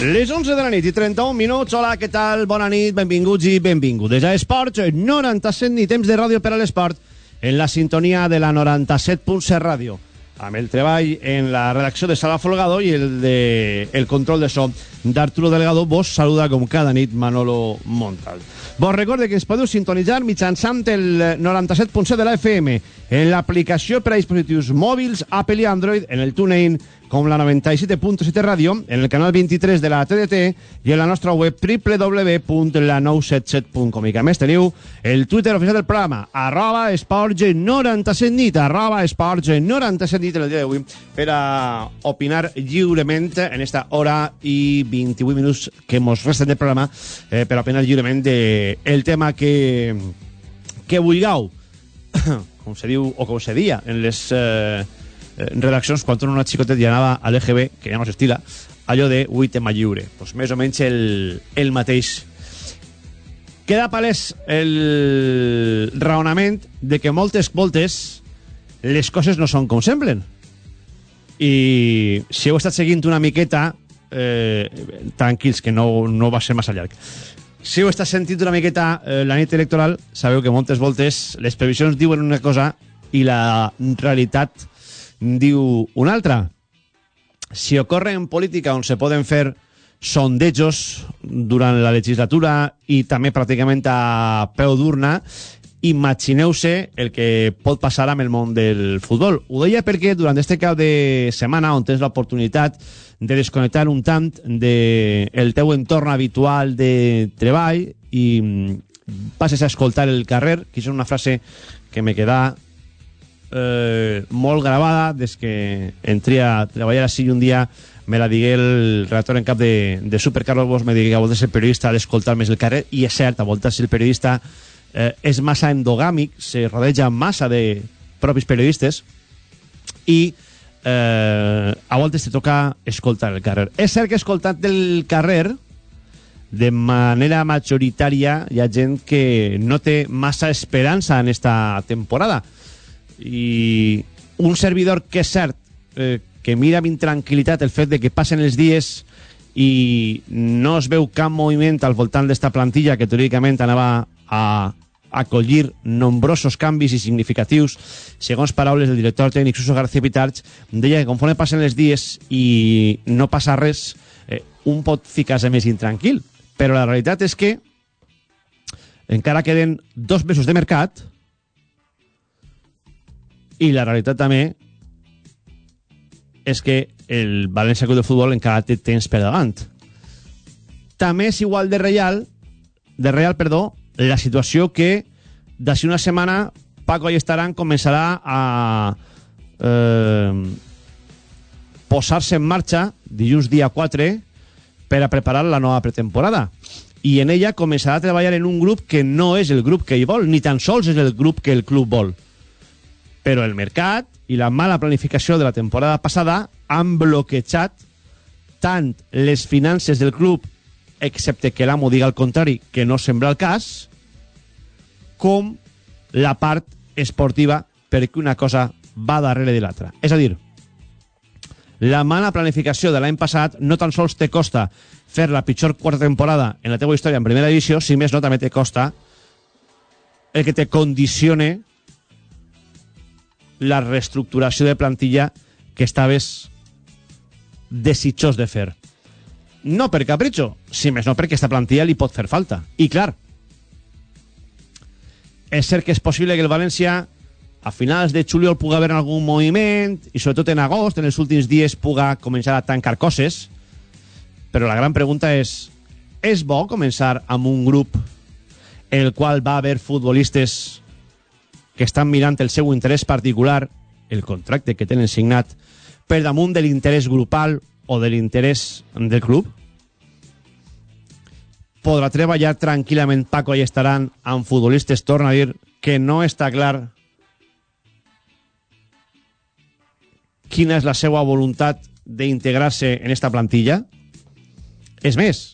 Les 11 de la nit i 31 minuts. Hola, què tal? Bona nit, benvinguts i benvingudes a Esports 97 ni temps de ràdio per a l'esport en la sintonia de la 97.7 ràdio amb el treball en la redacció de Sala Folgado i el de el control de so d'Arturo Delgado. Vos saluda com cada nit Manolo Montal. Vos recorde que ens podeu sintonitzar mitjançant el 97.7 de la FM en l'aplicació per a dispositius mòbils Apple i Android, en el TuneIn com la 97.7 ràdio, en el canal 23 de la TDT i en la nostra web www.la977.com. I que a més teniu el Twitter oficial del programa, arroba esports97 nit, arroba esports97 nit el dia d'avui, per a opinar lliurement en esta hora i 28 minuts que mos resten del programa, eh, per a opinar lliurement de el tema que, que vulgueu, com se diu, o com se dia en les... Eh, redaccions quan una xicotet i anava a l'EGB, que ja no s'estila, allò de 8 tema lliure. Pues més o menys el, el mateix. Queda palès el raonament de que moltes voltes les coses no són com semblen. I si heu estat seguint una miqueta, eh, tranquils, que no, no va ser massa llarg. Si heu estat sentint una miqueta eh, la nit electoral, sabeu que moltes voltes les previsions diuen una cosa i la realitat diu una altra. Si ocorre en política on se poden fer sondejos durant la legislatura i també pràcticament a peu d'urna, imagineu-se el que pot passar amb el món del futbol. Ho deia perquè durant este cap de setmana on tens l'oportunitat de desconnectar un tant del de teu entorn habitual de treball i passes a escoltar el carrer, que és una frase que me queda eh, molt gravada des que entri a treballar així un dia me la digué el redactor en cap de, de Super Carlos Bosch me digué que a voltes el periodista ha d'escoltar més el carrer i és cert, a voltes el periodista eh, és massa endogàmic se rodeja massa de propis periodistes i eh, a voltes te toca escoltar el carrer. És cert que escoltant el carrer de manera majoritària hi ha gent que no té massa esperança en esta temporada i un servidor que és cert eh, que mira amb intranquil·litat el fet de que passen els dies i no es veu cap moviment al voltant d'esta plantilla que teòricament anava a acollir nombrosos canvis i significatius. Segons paraules del director tècnic Suso García Pitarch deia que conforme passen els dies i no passa res eh, un pot ficar-se més intranquil. Però la realitat és que encara queden dos mesos de mercat i la realitat també és que el València Club de Futbol encara té temps per davant. També és igual de real, de real, perdó, la situació que d'ací una setmana Paco Allestaran començarà a eh, posar-se en marxa dilluns dia 4 per a preparar la nova pretemporada i en ella començarà a treballar en un grup que no és el grup que hi vol, ni tan sols és el grup que el club vol però el mercat i la mala planificació de la temporada passada han bloquejat tant les finances del club, excepte que l'amo diga el contrari, que no sembla el cas, com la part esportiva, perquè una cosa va darrere de l'altra. És a dir, la mala planificació de l'any passat no tan sols te costa fer la pitjor quarta temporada en la teva història en primera divisió, si més no també te costa el que te condicione la reestructuració de plantilla que estaves desitjós de fer. No per capritxo, si més no perquè aquesta plantilla li pot fer falta. I clar, és cert que és possible que el València a finals de juliol puga haver algun moviment i sobretot en agost, en els últims dies, puga començar a tancar coses, però la gran pregunta és és bo començar amb un grup el qual va haver futbolistes que estan mirant el seu interès particular, el contracte que tenen signat, per damunt de l'interès grupal o de l'interès del club? Podrà treballar tranquil·lament Paco i estaran amb futbolistes, torna a dir, que no està clar quina és la seva voluntat d'integrar-se en esta plantilla? És més,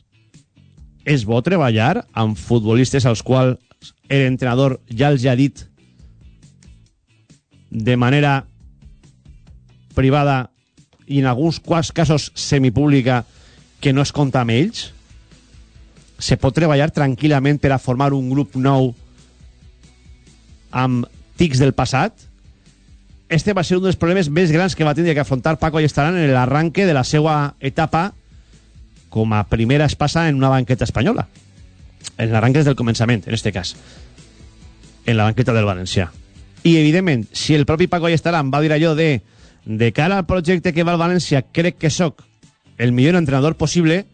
és bo treballar amb futbolistes als quals l'entrenador ja els ha dit de manera privada i en alguns quals casos semipública que no es compta amb ells? Se pot treballar tranquil·lament per a formar un grup nou amb tics del passat? Este va ser un dels problemes més grans que va tindre que afrontar Paco Ayestarán en l'arranque de la seva etapa com a primera espasa en una banqueta espanyola. En l'arranque des del començament, en este cas. En la banqueta del Valencià. I, evidentment, si el propi Paco Ayestarán va dir allò de de cara al projecte que va al València crec que sóc el millor entrenador possible,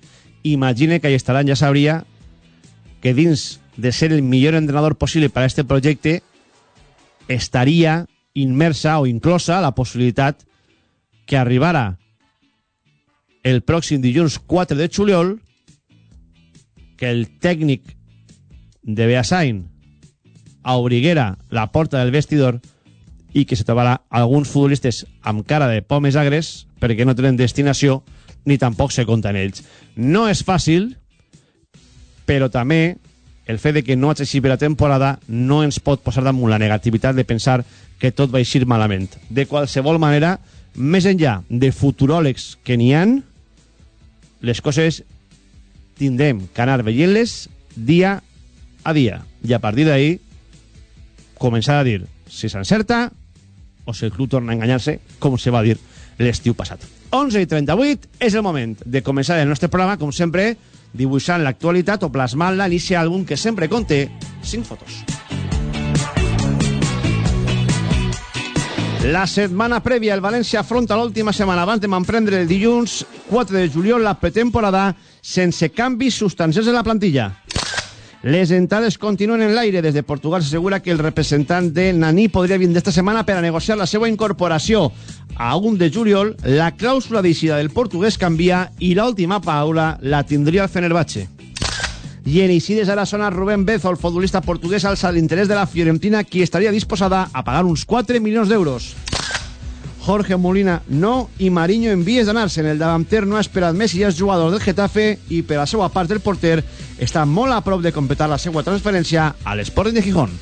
imagine que Ayestarán ja sabria que dins de ser el millor entrenador possible per a este projecte estaria inmersa o inclosa la possibilitat que arribara el pròxim dilluns 4 de juliol que el tècnic de Beasain obriguera la porta del vestidor i que se trobarà alguns futbolistes amb cara de pomes agres perquè no tenen destinació ni tampoc se compten ells. No és fàcil, però també el fet de que no hagi per la temporada no ens pot posar damunt la negativitat de pensar que tot va eixir malament. De qualsevol manera, més enllà de futuròlegs que n'hi han, les coses tindrem que anar veient-les dia a dia. I a partir d'ahir, començar a dir si s'encerta o si el club torna a enganyar-se, com se va dir l'estiu passat. 11 i 38 és el moment de començar el nostre programa, com sempre, dibuixant l'actualitat o plasmant-la en àlbum que sempre conté 5 fotos. La setmana prèvia, el València afronta l'última setmana abans de m'emprendre el dilluns 4 de juliol la pretemporada sense canvis substancials en la plantilla. Les entrades continuen en l'aire. Des de Portugal s'assegura que el representant de Nani podria vindre esta setmana per a negociar la seva incorporació. A 1 de juliol, la clàusula d'eixida del portuguès canvia i l'última paraula la tindria el Fenerbahce. I en Isides ara sona Rubén Bezo, el futbolista portuguès, alça l'interès de la Fiorentina, qui estaria disposada a pagar uns 4 milions d'euros. Jorge Molina no i Mariño en vies d'anar-se. En el davanter no ha esperat més i és jugador del Getafe i per la seva part el porter està molt a prop de completar la seva transferència a l'Sporting de Gijón.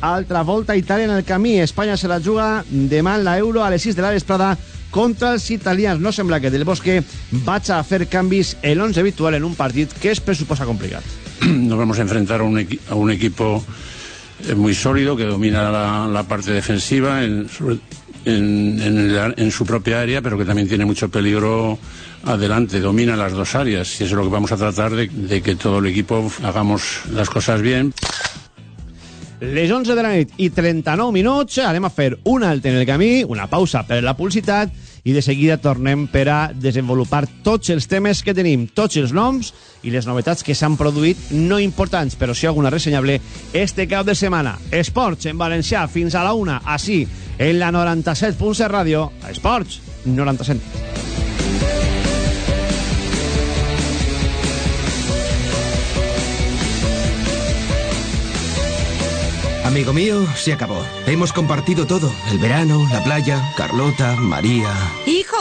Altra volta Itàlia en el camí. Espanya se la juga demà en l'Euro a les 6 de la vesprada contra els italians. No sembla que Del Bosque vaig a fer canvis el 11 habitual en un partit que es pressuposa complicat. Nos vamos a enfrentar a un, a un equipo eh, muy sólido que domina la, la parte defensiva en, sobre, en, en, la, en, su propia área, pero que también tiene mucho peligro adelante, domina las dos áreas y eso es lo que vamos a tratar de, de que todo el equipo hagamos las cosas bien. Les 11 de la nit i 39 minuts anem a fer un alt en el camí, una pausa per la publicitat i de seguida tornem per a desenvolupar tots els temes que tenim, tots els noms i les novetats que s'han produït, no importants, però sí alguna ressenyable, este cap de setmana. Esports en valencià fins a la una, així, en la 97.7 ràdio, Esports 97. Amigo mío, se acabó. Hemos compartido todo. El verano, la playa, Carlota, María...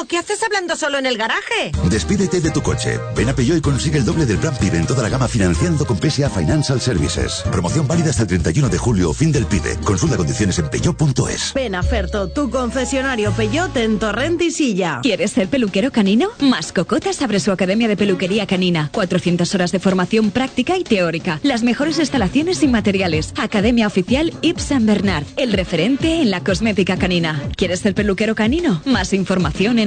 ¿qué haces hablando solo en el garaje? Despídete de tu coche. Ven a Peugeot y consigue el doble del plan PIB en toda la gama financiando con PSA Financial Services. Promoción válida hasta el 31 de julio, fin del PIB. Consulta condiciones en peugeot.es. Ven a Ferto, tu concesionario Peugeot en Torrent y Silla. ¿Quieres ser peluquero canino? Mascocotas abre su academia de peluquería canina. 400 horas de formación práctica y teórica. Las mejores instalaciones y materiales. Academia oficial Yves Saint Bernard, el referente en la cosmética canina. ¿Quieres ser peluquero canino? Más información en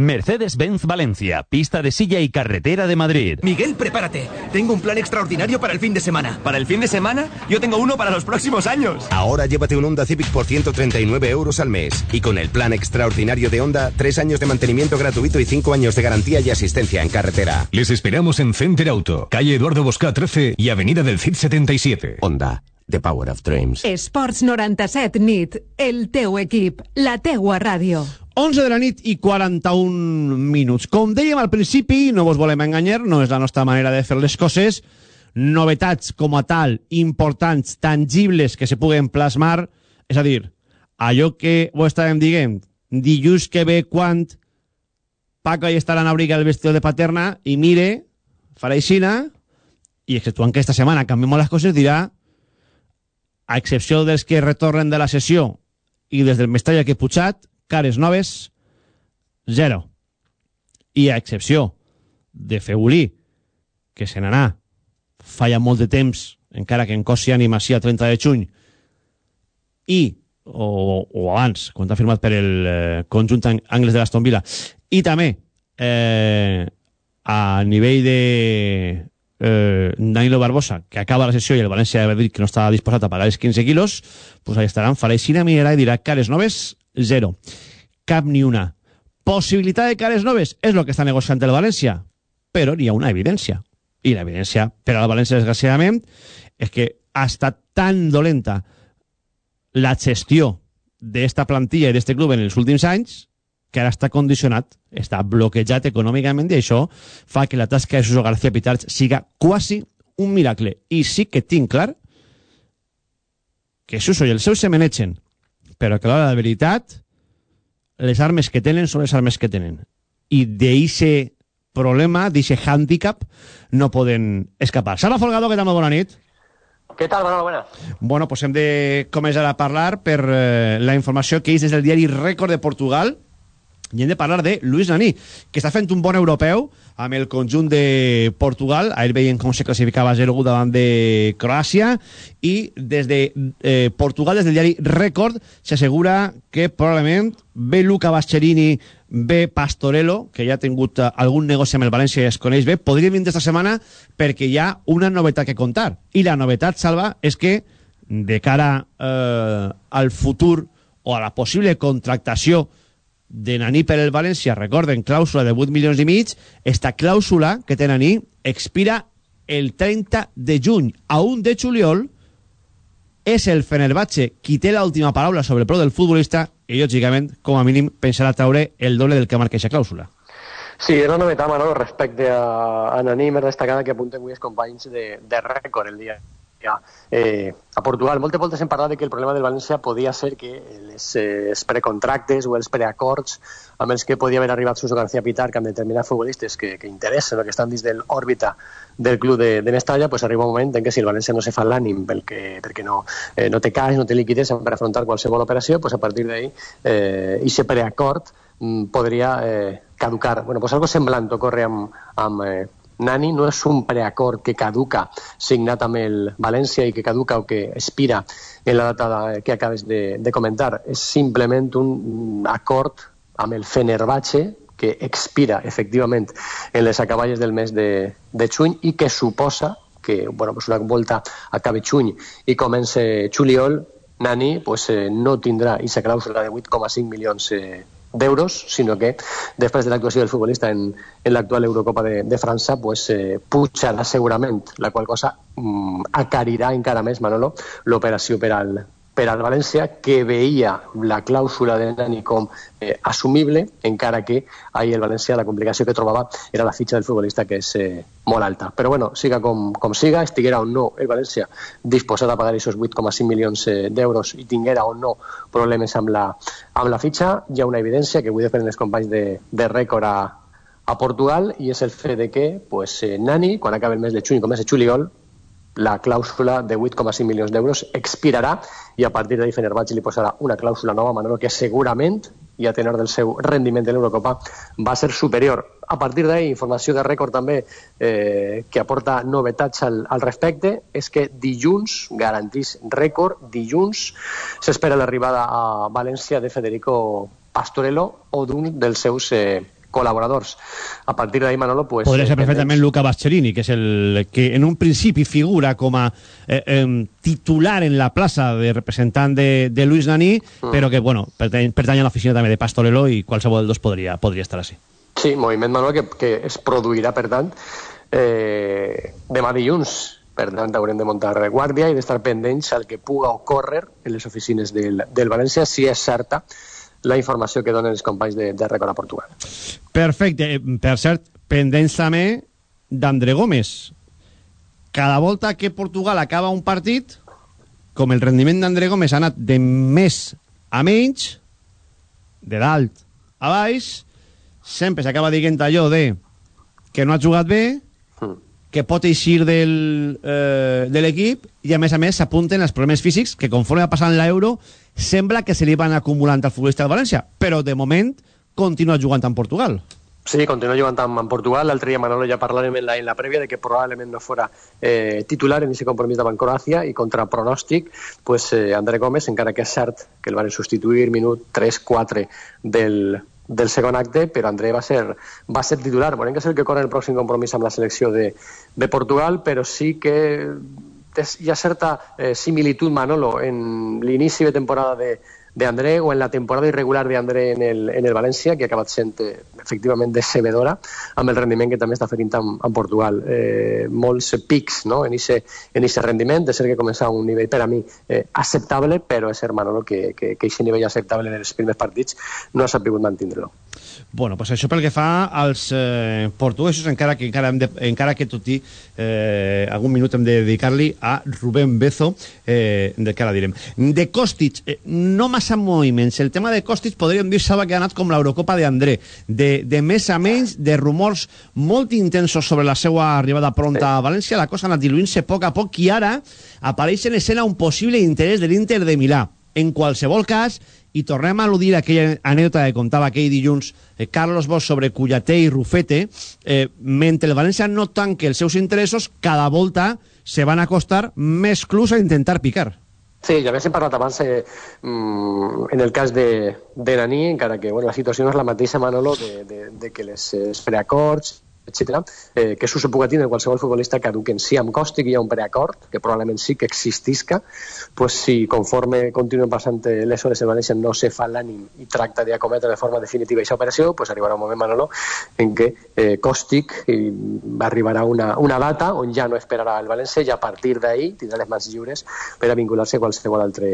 Mercedes-Benz Valencia, pista de silla y carretera de Madrid. Miguel, prepárate. Tengo un plan extraordinario para el fin de semana. ¿Para el fin de semana? Yo tengo uno para los próximos años. Ahora llévate un Honda Civic por 139 euros al mes. Y con el plan extraordinario de Honda, tres años de mantenimiento gratuito y cinco años de garantía y asistencia en carretera. Les esperamos en Center Auto, calle Eduardo Bosca 13 y avenida del CID 77. Honda. The Power of Dreams. Esports 97 nit, el teu equip, la teua ràdio. 11 de la nit i 41 minuts. Com dèiem al principi, no vos volem enganyar, no és la nostra manera de fer les coses. Novetats com a tal, importants, tangibles, que se puguen plasmar. És a dir, allò que ho estàvem dient, dilluns que ve quan Paco ahí estarà en abriga el vestido de paterna i mire, farà aixina, i exceptuant que esta setmana canviem les coses, dirà, a excepció dels que retornen de la sessió i des del Mestalla que he pujat, cares noves, zero. I a excepció de Feulí, que se n'anà. Fa ja molt de temps, encara que en cos i ànima sí a 30 de juny, i, o, o abans, quan t'ha firmat per el eh, conjunt Angles de l'Aston Villa, i també eh, a nivell de eh, Danilo Barbosa, que acaba la sessió i el València va dir que no estava disposat a pagar els 15 quilos, pues ahí estaran, farà mirarà i dirà cares noves, zero. Cap ni una. Possibilitat de cares noves és el que està negociant el València, però n'hi ha una evidència. I l'evidència per al València, desgraciadament, és que ha estat tan dolenta la gestió d'esta plantilla i d'este club en els últims anys que ara està condicionat, està bloquejat econòmicament i això fa que la tasca de Suso García Pitarch siga quasi un miracle. I sí que tinc clar que Suso i el seu se menegen, però que a l'hora de veritat les armes que tenen són les armes que tenen. I d'eixe problema, d'eixe hàndicap, no poden escapar. Salva Folgado, què tal? Bona nit. Què tal, Manolo? Buenas. Bueno, pues hem de començar a parlar per eh, la informació que és des del diari Rècord de Portugal i hem de parlar de Luis Nani, que està fent un bon europeu amb el conjunt de Portugal. Ahir veien com se classificava 0-1 davant de Croàcia i des de eh, Portugal, des del diari Rècord, s'assegura que probablement ve Luca Bascherini, ve Pastorello, que ja ha tingut eh, algun negoci amb el València i es coneix bé, podria vindre esta setmana perquè hi ha una novetat que contar. I la novetat, Salva, és que de cara eh, al futur o a la possible contractació de Naní per el València, recorden, clàusula de 8 milions i mig, esta clàusula que té Naní expira el 30 de juny. A 1 de juliol és el Fenerbahce qui té l'última paraula sobre el pro del futbolista i, lògicament, com a mínim, pensarà traure el doble del que marca aquesta clàusula. Sí, és una novetat, Manolo, respecte a, a Naní, més destacada que apunten avui els companys de, de rècord el dia eh, a Portugal. Moltes voltes hem parlat de que el problema del València podia ser que les, eh, els precontractes o els preacords amb els que podia haver arribat Suso García Pitar amb determinats futbolistes que, que interessen o que estan dins de l'òrbita del club de, de Mestalla, pues arriba un moment en què si el València no se fa l'ànim perquè, perquè no, eh, no té caix, no té liquiditat per afrontar qualsevol operació, pues a partir d'ahí eh, i se preacord mm, podria eh, caducar. Bueno, pues algo semblant ocorre amb, amb eh, Nani no és un preacord que caduca signat amb el València i que caduca o que expira en la data que acabes de, de comentar. És simplement un acord amb el Fenerbahce que expira efectivament en les acaballes del mes de, de juny i que suposa que bueno, pues una volta acabe juny i comença juliol, Nani pues, eh, no tindrà aquesta clàusula de 8,5 milions eh, d'euros, sinó que després de l'actuació del futbolista en, en l'actual Eurocopa de, de França pues, eh, pujarà segurament, la qual cosa mm, acarirà encara més, Manolo, l'operació per al, per al València, que veia la clàusula de Nani com eh, assumible, encara que ahir el València la complicació que trobava era la fitxa del futbolista, que és eh, molt alta. Però bueno, siga com, com siga, estiguera o no el València disposat a pagar aquests 8,5 milions eh, d'euros i tinguera o no problemes amb la, amb la fitxa, hi ha una evidència que vull dependre els companys de, de rècord a, a Portugal i és el fet de que pues, eh, Nani, quan acabi el mes de juny, com és de juliol, la clàusula de 8,5 milions d'euros expirarà i a partir d'ahir Fenerbahce li posarà una clàusula nova, Manolo, que segurament, i a tenor del seu rendiment de l'Eurocopa, va ser superior. A partir d'ahir, informació de rècord també eh, que aporta novetats al, al respecte, és que dilluns, garantís rècord, dilluns s'espera l'arribada a València de Federico Pastorello o d'un dels seus eh, col·laboradors. A partir d'ahí, Manolo, pues... Podria ser eh, perfectament Luca Bascherini, que és el que en un principi figura com a eh, eh, titular en la plaça de representant de, de Luis Nani, mm. però que, bueno, pertany, pertany a l'oficina també de Pastorello i qualsevol dels dos podria, podria estar així. Sí, moviment, Manolo, que, que es produirà, per tant, eh, demà dilluns. Per tant, haurem de muntar guàrdia i d'estar pendents al que puga ocórrer en les oficines del, del València, si és certa la informació que donen els companys de, de Record a Portugal. Perfecte. Eh, per cert, pendents també d'André Gómez. Cada volta que Portugal acaba un partit, com el rendiment d'André Gómez ha anat de més a menys, de dalt a baix, sempre s'acaba dient allò de que no ha jugat bé, que pot eixir del, eh, de l'equip i a més a més s'apunten els problemes físics que conforme va passant l'Euro sembla que se li van acumulant al futbolista de València però de moment continua jugant en Portugal Sí, continua jugant amb, Portugal. L'altre dia, Manolo, ja parlarem en la, en la prèvia de que probablement no fora eh, titular en aquest compromís davant Croàcia i contra pronòstic, pues, eh, André Gómez, encara que és cert que el van substituir minut 3-4 del, del segon acte, però André va ser, va ser titular. Veurem que és el que corre el pròxim compromís amb la selecció de, de Portugal, però sí que hi ha certa eh, similitud, Manolo, en l'inici de temporada de, de André o en la temporada irregular de André en el, en el València, que ha acabat sent eh, efectivament decebedora amb el rendiment que també està ferint en, en Portugal. Eh, molts pics no? en aquest rendiment, de ser que comença a un nivell per a mi eh, acceptable, però és Manolo que, que, que aquest nivell acceptable en els primers partits no ha sabut mantenir-lo. Bueno, pues això pel que fa als eh, portuguesos, encara que, encara, de, encara que tot i eh, algun minut hem de dedicar-li a Rubén Bezo, eh, de que ara direm. De Kostic, eh, no massa moviments. El tema de Kostic podríem dir salva que ha anat com l'Eurocopa d'André, de, de més a menys, de rumors molt intensos sobre la seva arribada pronta a València, la cosa ha anat diluint-se poc a poc i ara apareix en escena un possible interès de l'Inter de Milà. En qualsevol cas, i tornem a al·ludir aquella anècdota que contava aquell dilluns eh, Carlos Bosch sobre Cullaté i Rufete eh, mentre el València no tanque els seus interessos cada volta se van acostar més clubs a intentar picar. Sí, ja haguéssim parlat abans eh, mm, en el cas de, de Nani, encara que bueno, la situació no és la mateixa, Manolo, de, de, de que les, els preacords etc. Eh, que se pugui tenir qualsevol futbolista caduquen. Si amb Còstic hi ha un preacord, que probablement sí que existisca, pues si conforme continuen passant les hores el València no se fa l'ànim i tracta d'acometre de forma definitiva aquesta operació, pues arribarà un moment, Manolo, en què eh, Còstic arribarà una, una data on ja no esperarà el València i a partir d'ahir tindrà les mans lliures per a vincular-se a qualsevol altre,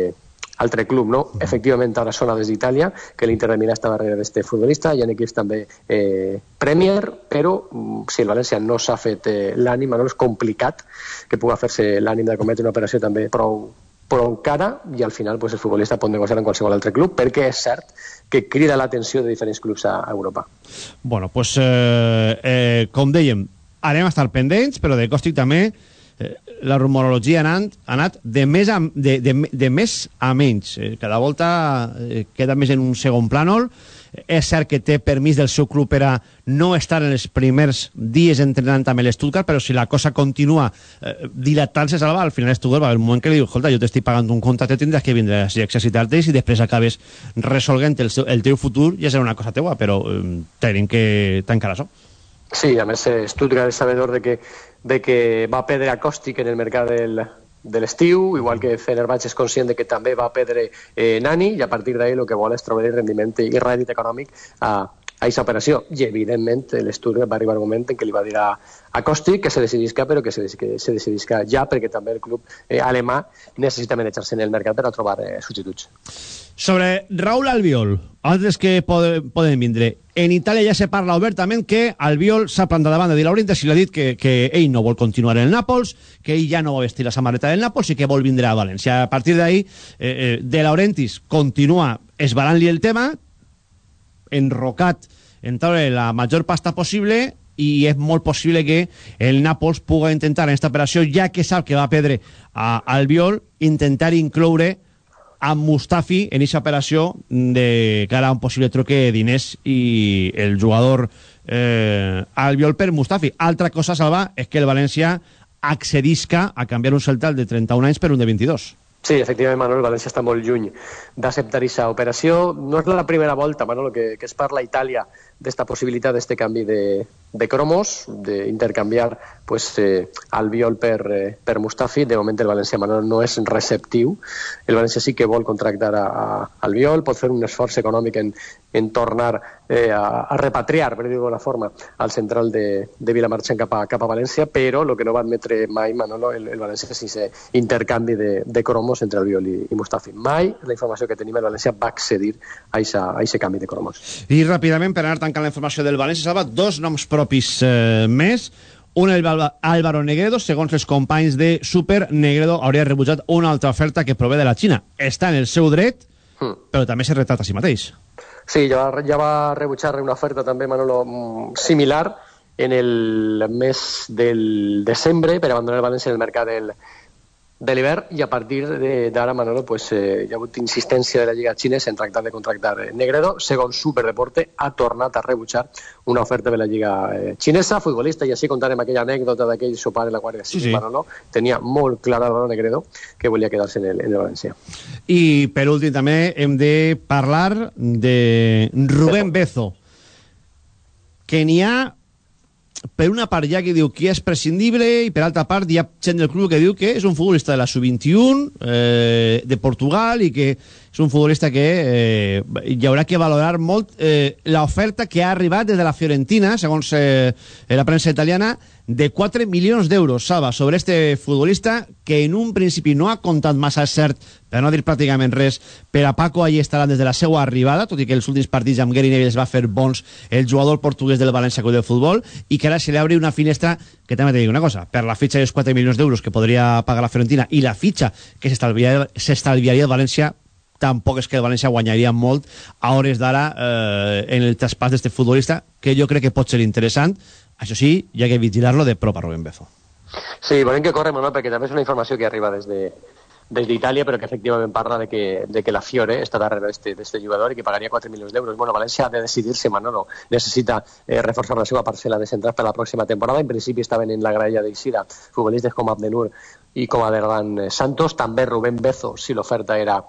altre club, no? Efectivament, ara sona des d'Itàlia, que l'Inter de Milà està darrere d'aquest futbolista, hi ha equips també eh, Premier, però mm, si el València no s'ha fet eh, l'ànim, no és complicat que pugui fer-se l'ànim de cometre una operació també prou, però encara, i al final pues, el futbolista pot negociar en qualsevol altre club, perquè és cert que crida l'atenció de diferents clubs a Europa. Bueno, pues, eh, eh, com dèiem, anem a estar pendents, però de Còstic també eh, la rumorologia ha anat, ha anat de, més a, de, de, de més a menys. Eh, cada volta eh, queda més en un segon plànol. És cert que té permís del seu club per a no estar en els primers dies entrenant amb l'Stuttgart, però si la cosa continua eh, dilatant-se salva, al final Stuttgart va haver un moment que li diu, escolta, jo t'estic pagant un contracte, tindràs que vindre a exercitar-te i després acabes resolguent el, el teu futur ja serà una cosa teua, però eh, tenim que tancar això. Sí, a més eh, Stuttgart és sabedor de que de que va perdre a Còstic en el mercat del, de l'estiu, igual que Fenerbahçe és conscient de que també va perdre eh, Nani i a partir d'ahir el que vol és trobar el rendiment i rèdit econòmic a, aquesta operació. I, evidentment, l'estudi va arribar un moment en què li va dir a, a Còstic que se decidisca, però que se, que se decidisca ja, perquè també el club eh, alemà necessita manejar-se en el mercat per a trobar eh, substituts. Sobre Raúl Albiol, altres que poden, poden vindre. En Itàlia ja se parla obertament que Albiol s'ha plantat davant de Di Laurentiis i l'ha dit que, que ell no vol continuar en el Nàpols, que ell ja no va vestir la samarreta del Nàpols i que vol vindre a València. A partir d'ahí, eh, eh, De Laurentiis continua esbarant-li el tema, enrocat en treure la major pasta possible i és molt possible que el Nàpols pugui intentar en aquesta operació, ja que sap que va perdre a Albiol, intentar incloure a Mustafi en aquesta operació de cara a un possible troque de diners i el jugador eh, Albiol per Mustafi. Altra cosa, Salva, és que el València accedisca a canviar un celtal de 31 anys per un de 22. Sí, efectivament, Manolo, València està molt lluny d'acceptar aquesta operació. No és la primera volta, Manolo, que, que es parla a Itàlia d'esta possibilitat, d'este canvi de, de cromos, d'intercanviar pues, eh, Albiol per, eh, per Mustafi. De moment el València Manol no és receptiu. El València sí que vol contractar a, a Albiol, pot fer un esforç econòmic en, en tornar eh, a, a repatriar, per dir-ho d'una forma, al central de, de Vilamarxant cap a, cap a València, però el que no va admetre mai Manolo, el, el València és aquest intercanvi de, de cromos entre Albiol i, i Mustafi. Mai la informació que tenim el València va accedir a aquest canvi de cromos. I ràpidament, per anar tancant la informació del València, Salva, dos noms propis eh, més un Álvaro Negredo, segons els companys de Super, Negredo hauria rebutjat una altra oferta que prové de la Xina. Està en el seu dret, mm. però també se retrata a si mateix. Sí, ja va, ja va rebutjar una oferta també, Manolo, mm, similar en el mes del desembre per abandonar el València en el mercat del, de l'hivern i a partir de- d'ara, Manolo, pues, eh, hi ha hagut insistència de la Lliga Xinesa en tractar de contractar eh, Negredo. Segons Superdeporte, ha tornat a rebutjar una oferta de la Lliga eh, Xinesa, futbolista, i així contarem aquella anècdota d'aquell sopar de la Guàrdia Sí, Civil, sí. Manolo. Tenia molt clar el Negredo que volia quedar-se en el, en el València. I per últim també hem de parlar de Rubén Bezo que n'hi ha per una part ha qui diu que és prescindible i per altra part hi ha gent del club que diu que és un futbolista de la sub-21 eh, de Portugal i que és un futbolista que eh, hi haurà que valorar molt eh, l'oferta que ha arribat des de la Fiorentina, segons eh, la premsa italiana, de 4 milions d'euros, Salva, sobre este futbolista que en un principi no ha comptat massa cert, per no dir pràcticament res, per a Paco allí estaran des de la seva arribada, tot i que els últims partits amb Gary Neville es va fer bons el jugador portuguès del València Club de Futbol, i que ara se li obre una finestra que també te dic una cosa, per la fitxa dels 4 milions d'euros que podria pagar la Fiorentina i la fitxa que s'estalviaria el València tampoc és que el València guanyaria molt a hores d'ara eh, en el traspàs d'este futbolista, que jo crec que pot ser interessant. Això sí, hi ha que vigilar-lo de prop a Rubén Bezo. Sí, volem que corre, Manol, perquè també és una informació que arriba des de des d'Itàlia, però que efectivament parla de que, de que la Fiore està darrere d'este jugador i que pagaria 4 milions d'euros. Bueno, València ha de decidir-se, Manolo. Necessita eh, reforçar la seva parcel·la de centrals per la pròxima temporada. En principi estaven en la graella d'Eixida futbolistes com Abdenur i com Aderlan Santos. També Rubén Bezo, si l'oferta era,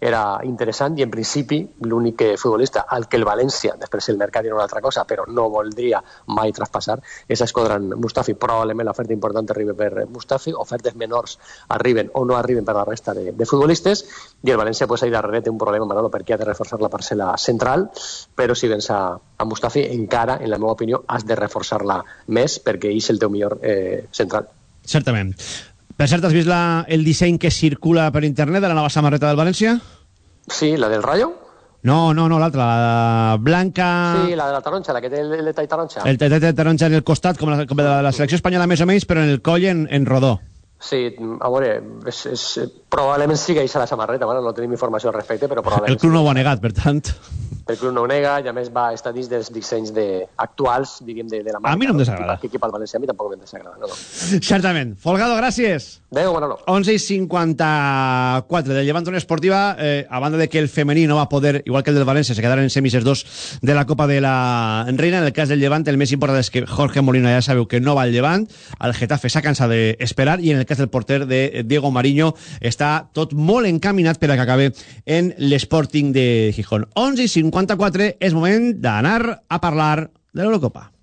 era interessant, i en principi l'únic futbolista al que el València, després el mercat era una altra cosa, però no voldria mai traspassar, és Escodran Mustafi. Probablement l'oferta important arriba per Mustafi, ofertes menors arriben o no arriben per la resta de, de futbolistes, i el València pues, ahí darrere té un problema, Manolo, perquè ha de reforçar la parcel·la central, però si vens a, a Mustafi, encara, en la meva opinió, has de reforçar-la més, perquè és el teu millor eh, central. Certament. Per cert, has vist la, el disseny que circula per internet de la nova samarreta del València? Sí, la del Rayo? No, no, no, l'altra, la blanca... Sí, la de la taronja, la que té el, el detall taronja. El tetet de taronja en el costat, com la, com la la selecció espanyola més o menys, però en el coll en, en rodó. Sí, a veure, és, és, probablement sí que hi la samarreta, bueno, no tenim informació al respecte, però probablement El club no ho ha negat, per tant. El club no ho nega i a més va estar dins dels dissenys de, actuals, diríem, de, de la marca. A mi no em desagrada. Que equip al València, a mi tampoc em desagrada. No, no. Certament. Folgado, gràcies. Adéu, Manolo. 11 i 54 del Llevant Unió Esportiva, eh, a banda de que el femení no va poder, igual que el del València, se quedaran en semis els dos de la Copa de la Reina. En el cas del Llevant, el més important és que Jorge Molina ja sabeu que no va al Llevant, el Getafe s'ha cansat d'esperar i en el cas del porter de Diego Mariño està tot molt encaminat per a que acabe en l'Sporting de Gijón. 11 i 54 és moment d'anar a parlar de l'Eurocopa.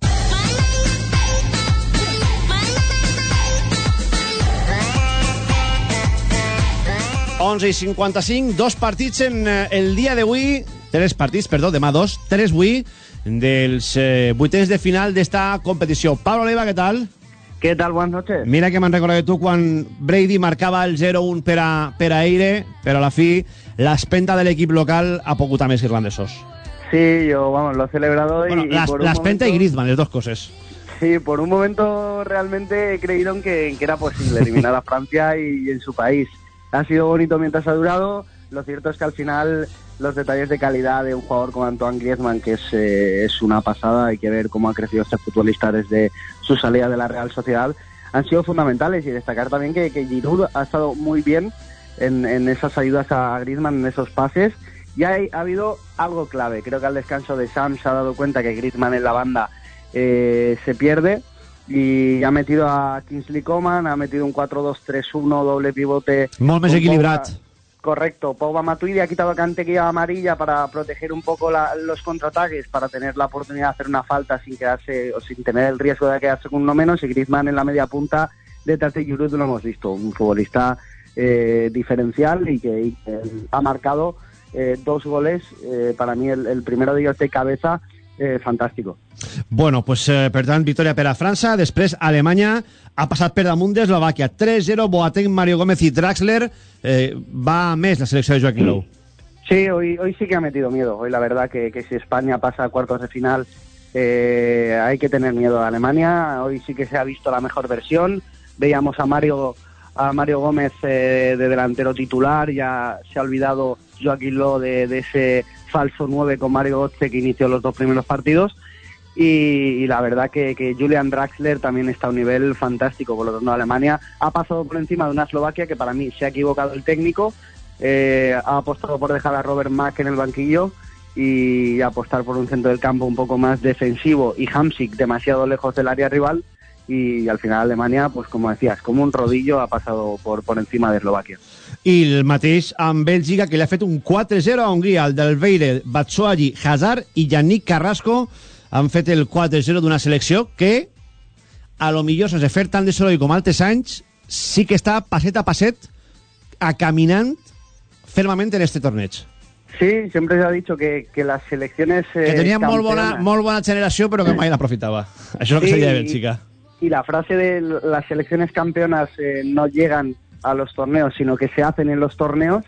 Onze i 55, dos partits en eh, el dia d'avui, tres partits, perdó, demà dos, tres avui, dels eh, vuitens de final d'esta competició. Pablo Leiva, què tal? ¿Qué tal? Buenas noches. Mira que me'n recordat tu quan Brady marcava el 0-1 per a, per a Eire, però a la fi l'espenta de l'equip local ha pogut a més irlandesos. Sí, yo, vamos, lo he celebrado y, Bueno, y la, por un la espenta y Griezmann, las dos cosas. Sí, por un momento realmente creyeron que, que era posible eliminar a Francia y, en su país. Ha sido bonito mientras ha durado. Lo cierto es que al final los detalles de calidad de un jugador como Antoine Griezmann, que es, eh, es una pasada, hay que ver cómo ha crecido este futbolista desde su salida de la Real Sociedad, han sido fundamentales y destacar también que, Giroud ha estado muy bien en, en esas ayudas a Griezmann, en esos pases. Y hay- ha habido algo clave. Creo que al descanso de Sam se ha dado cuenta que Griezmann en la banda eh, se pierde y ha metido a Kingsley Coman, ha metido un 4-2-3-1, doble pivote. Molt més equilibrat. Pogba- Correcto, Pogba Matuidi ha quitado cantequilla amarilla para proteger un poco la- los contraataques, para tener la oportunidad de hacer una falta sin quedarse o sin tener el riesgo de quedarse con uno menos y Griezmann en la media punta detrás de Giroud lo hemos visto, un futbolista eh, diferencial y que, y que ha marcado eh, dos goles, eh, para mí el, el primero de ellos de cabeza, eh, fantástico. Bueno, pues, eh, per tant, victòria per a França. Després, Alemanya ha passat per damunt d'Eslovàquia. 3-0, Boateng, Mario Gómez i Draxler. Eh, va a més la selecció de Joaquín Lowe. Sí, hoy, hoy sí que ha metido miedo. Hoy la verdad que, que si España pasa a cuartos de final eh, hay que tener miedo a Alemania. Hoy sí que se ha visto la mejor versión. Veíamos a Mario a Mario Gómez eh, de delantero titular. Ya se ha olvidado Joaquín Lowe de, de ese falso 9 con Mario Götze que inició los dos primeros partidos. Y, la verdad que, que, Julian Draxler también está a un nivel fantástico. Por lo tanto, Alemania ha pasado por encima de una Eslovaquia que para mí se ha equivocado el técnico, eh, ha apostado por dejar a Robert Mack en el banquillo y apostar por un centro del campo un poco más defensivo y Hamsik demasiado lejos del área rival y al final Alemania, pues como decías, como un rodillo ha pasado por, por encima de Eslovaquia. I el mateix amb Bèlgica, que li ha fet un 4-0 a Hongria, el del Beire, Batshuayi, Hazard i Yannick Carrasco han fet el 4-0 d'una selecció que, a lo millor, sense fer tant de soroll com altres anys, sí que està passet a passet acaminant fermament en este torneig. Sí, siempre se ha dicho que, que las selecciones... Eh, que tenían muy buena, molt buena generació, però que mai l'aprofitava. Això és el que Sí, seria de Bèlgica. Y la frase de las selecciones campeonas eh, no llegan a los torneos, sino que se hacen en los torneos,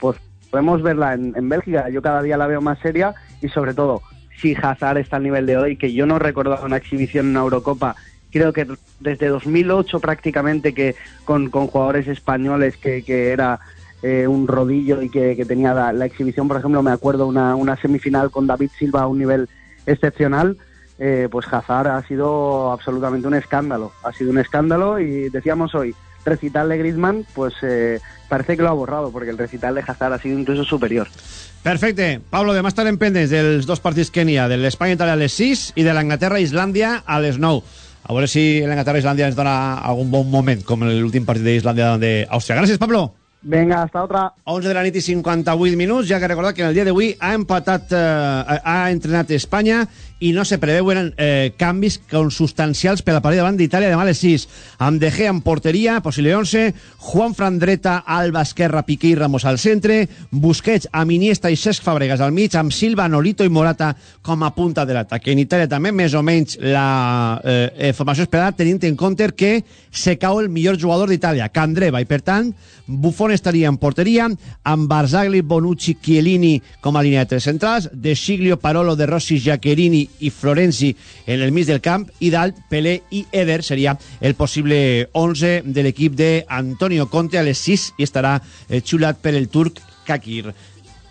pues podemos verla en, Bélgica. Yo cada día la veo más seria y sobre todo, si Hazard está al nivel de hoy, que yo no recordaba una exhibición en una Eurocopa, creo que desde 2008 prácticamente que con, jugadores españoles que, que era eh, un rodillo y que, tenía la, la exhibición, por ejemplo, me acuerdo una, una semifinal con David Silva a un nivel excepcional, eh, pues Hazard ha sido absolutamente un escándalo, ha sido un escándalo y decíamos hoy, recital de Griezmann, pues eh, parece que lo ha borrado porque el recital de Hazard ha sido incluso superior. Perfecte. Pablo, demà estarem pendents dels dos partits que n'hi ha, de l'Espanya-Itàlia a les 6 i de l'Anglaterra-Islàndia a les 9. A veure si l'Anglaterra-Islàndia ens dona algun bon moment, com l'últim partit d'Islàndia d'Àustria. Gràcies, Pablo. Venga, hasta otra. 11 de la nit i 58 minuts, ja que recordar que en el dia d'avui ha empatat, eh, ha entrenat Espanya i no se preveuen eh, canvis consustancials per la partida davant d'Itàlia demà a les 6. Amb De Gea en porteria, possible 11, Juan Fran dreta, Alba esquerra, Piqué i Ramos al centre, Busquets amb Iniesta i Cesc Fàbregas al mig, amb Silva, Nolito i Morata com a punta de l'atac. En Itàlia també més o menys la eh, formació esperada tenint en compte que se cau el millor jugador d'Itàlia, Candreva, i per tant Buffon estaria en porteria, amb Barzagli, Bonucci, Chiellini com a línia de tres centrals, De Siglio, Parolo, De Rossi, Giaccherini i Florenzi en el mig del camp, i dalt Pelé i Eder seria el possible 11 de l'equip d'Antonio Conte a les 6 i estarà eh, per el turc Kakir.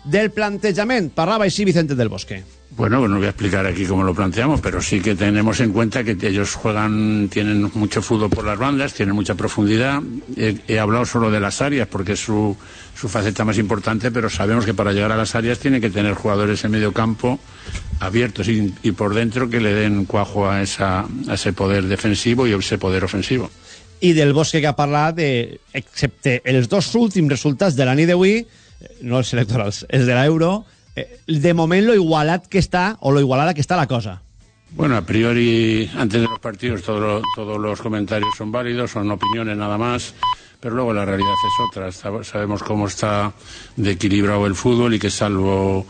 Del plantejament, parlava així Vicente del Bosque. Bueno, no voy a explicar aquí cómo lo planteamos, pero sí que tenemos en cuenta que ellos juegan, tienen mucho fútbol por las bandas, tienen mucha profundidad. He, he hablado solo de las áreas porque es su, su faceta más importante, pero sabemos que para llegar a las áreas tiene que tener jugadores en medio campo abiertos y, y por dentro que le den cuajo a, esa, a ese poder defensivo y a ese poder ofensivo. i del Bosque que ha parlat de, excepte els dos últims resultats de la nit d'avui, eh, no els electorals, els de l'Euro, eh, de moment lo igualat que està, o lo igualada que está la cosa. Bueno, a priori, antes de los partidos, todo lo- todos los comentarios son válidos, son opiniones nada más, pero luego la realidad es otra. Sab- Sabemos cómo está de equilibrado el fútbol y que salvo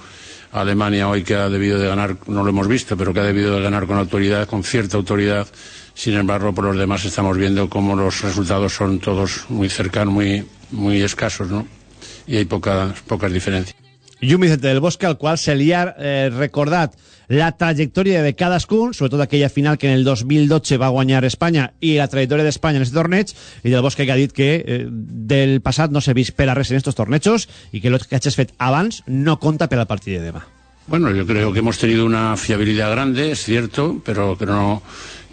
Alemania hoy que ha debido de ganar, no lo hemos visto, pero que ha debido de ganar con autoridad, con cierta autoridad, sin embargo, por los demás estamos viendo cómo los resultados son todos muy cercanos, muy, muy escasos, ¿no? Y hay pocas, pocas diferencias. I un Vicente del Bosque al qual se li ha eh, recordat la trajectòria de cadascun, sobretot aquella final que en el 2012 va guanyar Espanya i la trajectòria d'Espanya en aquest torneig, i del Bosque que ha dit que eh, del passat no s'ha vist per a res en estos tornejos i que el que hagis fet abans no compta per al partit de demà. Bueno, yo creo que hemos tenido una fiabilidad grande, es cierto, pero que no,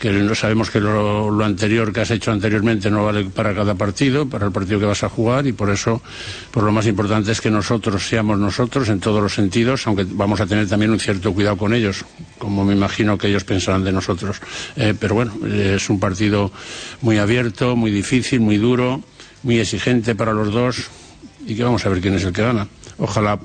que no sabemos que lo, lo anterior que has hecho anteriormente no vale para cada partido, para el partido que vas a jugar, y por eso, por lo más importante es que nosotros seamos nosotros en todos los sentidos, aunque vamos a tener también un cierto cuidado con ellos, como me imagino que ellos pensarán de nosotros. Eh, pero bueno, es un partido muy abierto, muy difícil, muy duro, muy exigente para los dos, y que vamos a ver quién es el que gana. Ojalá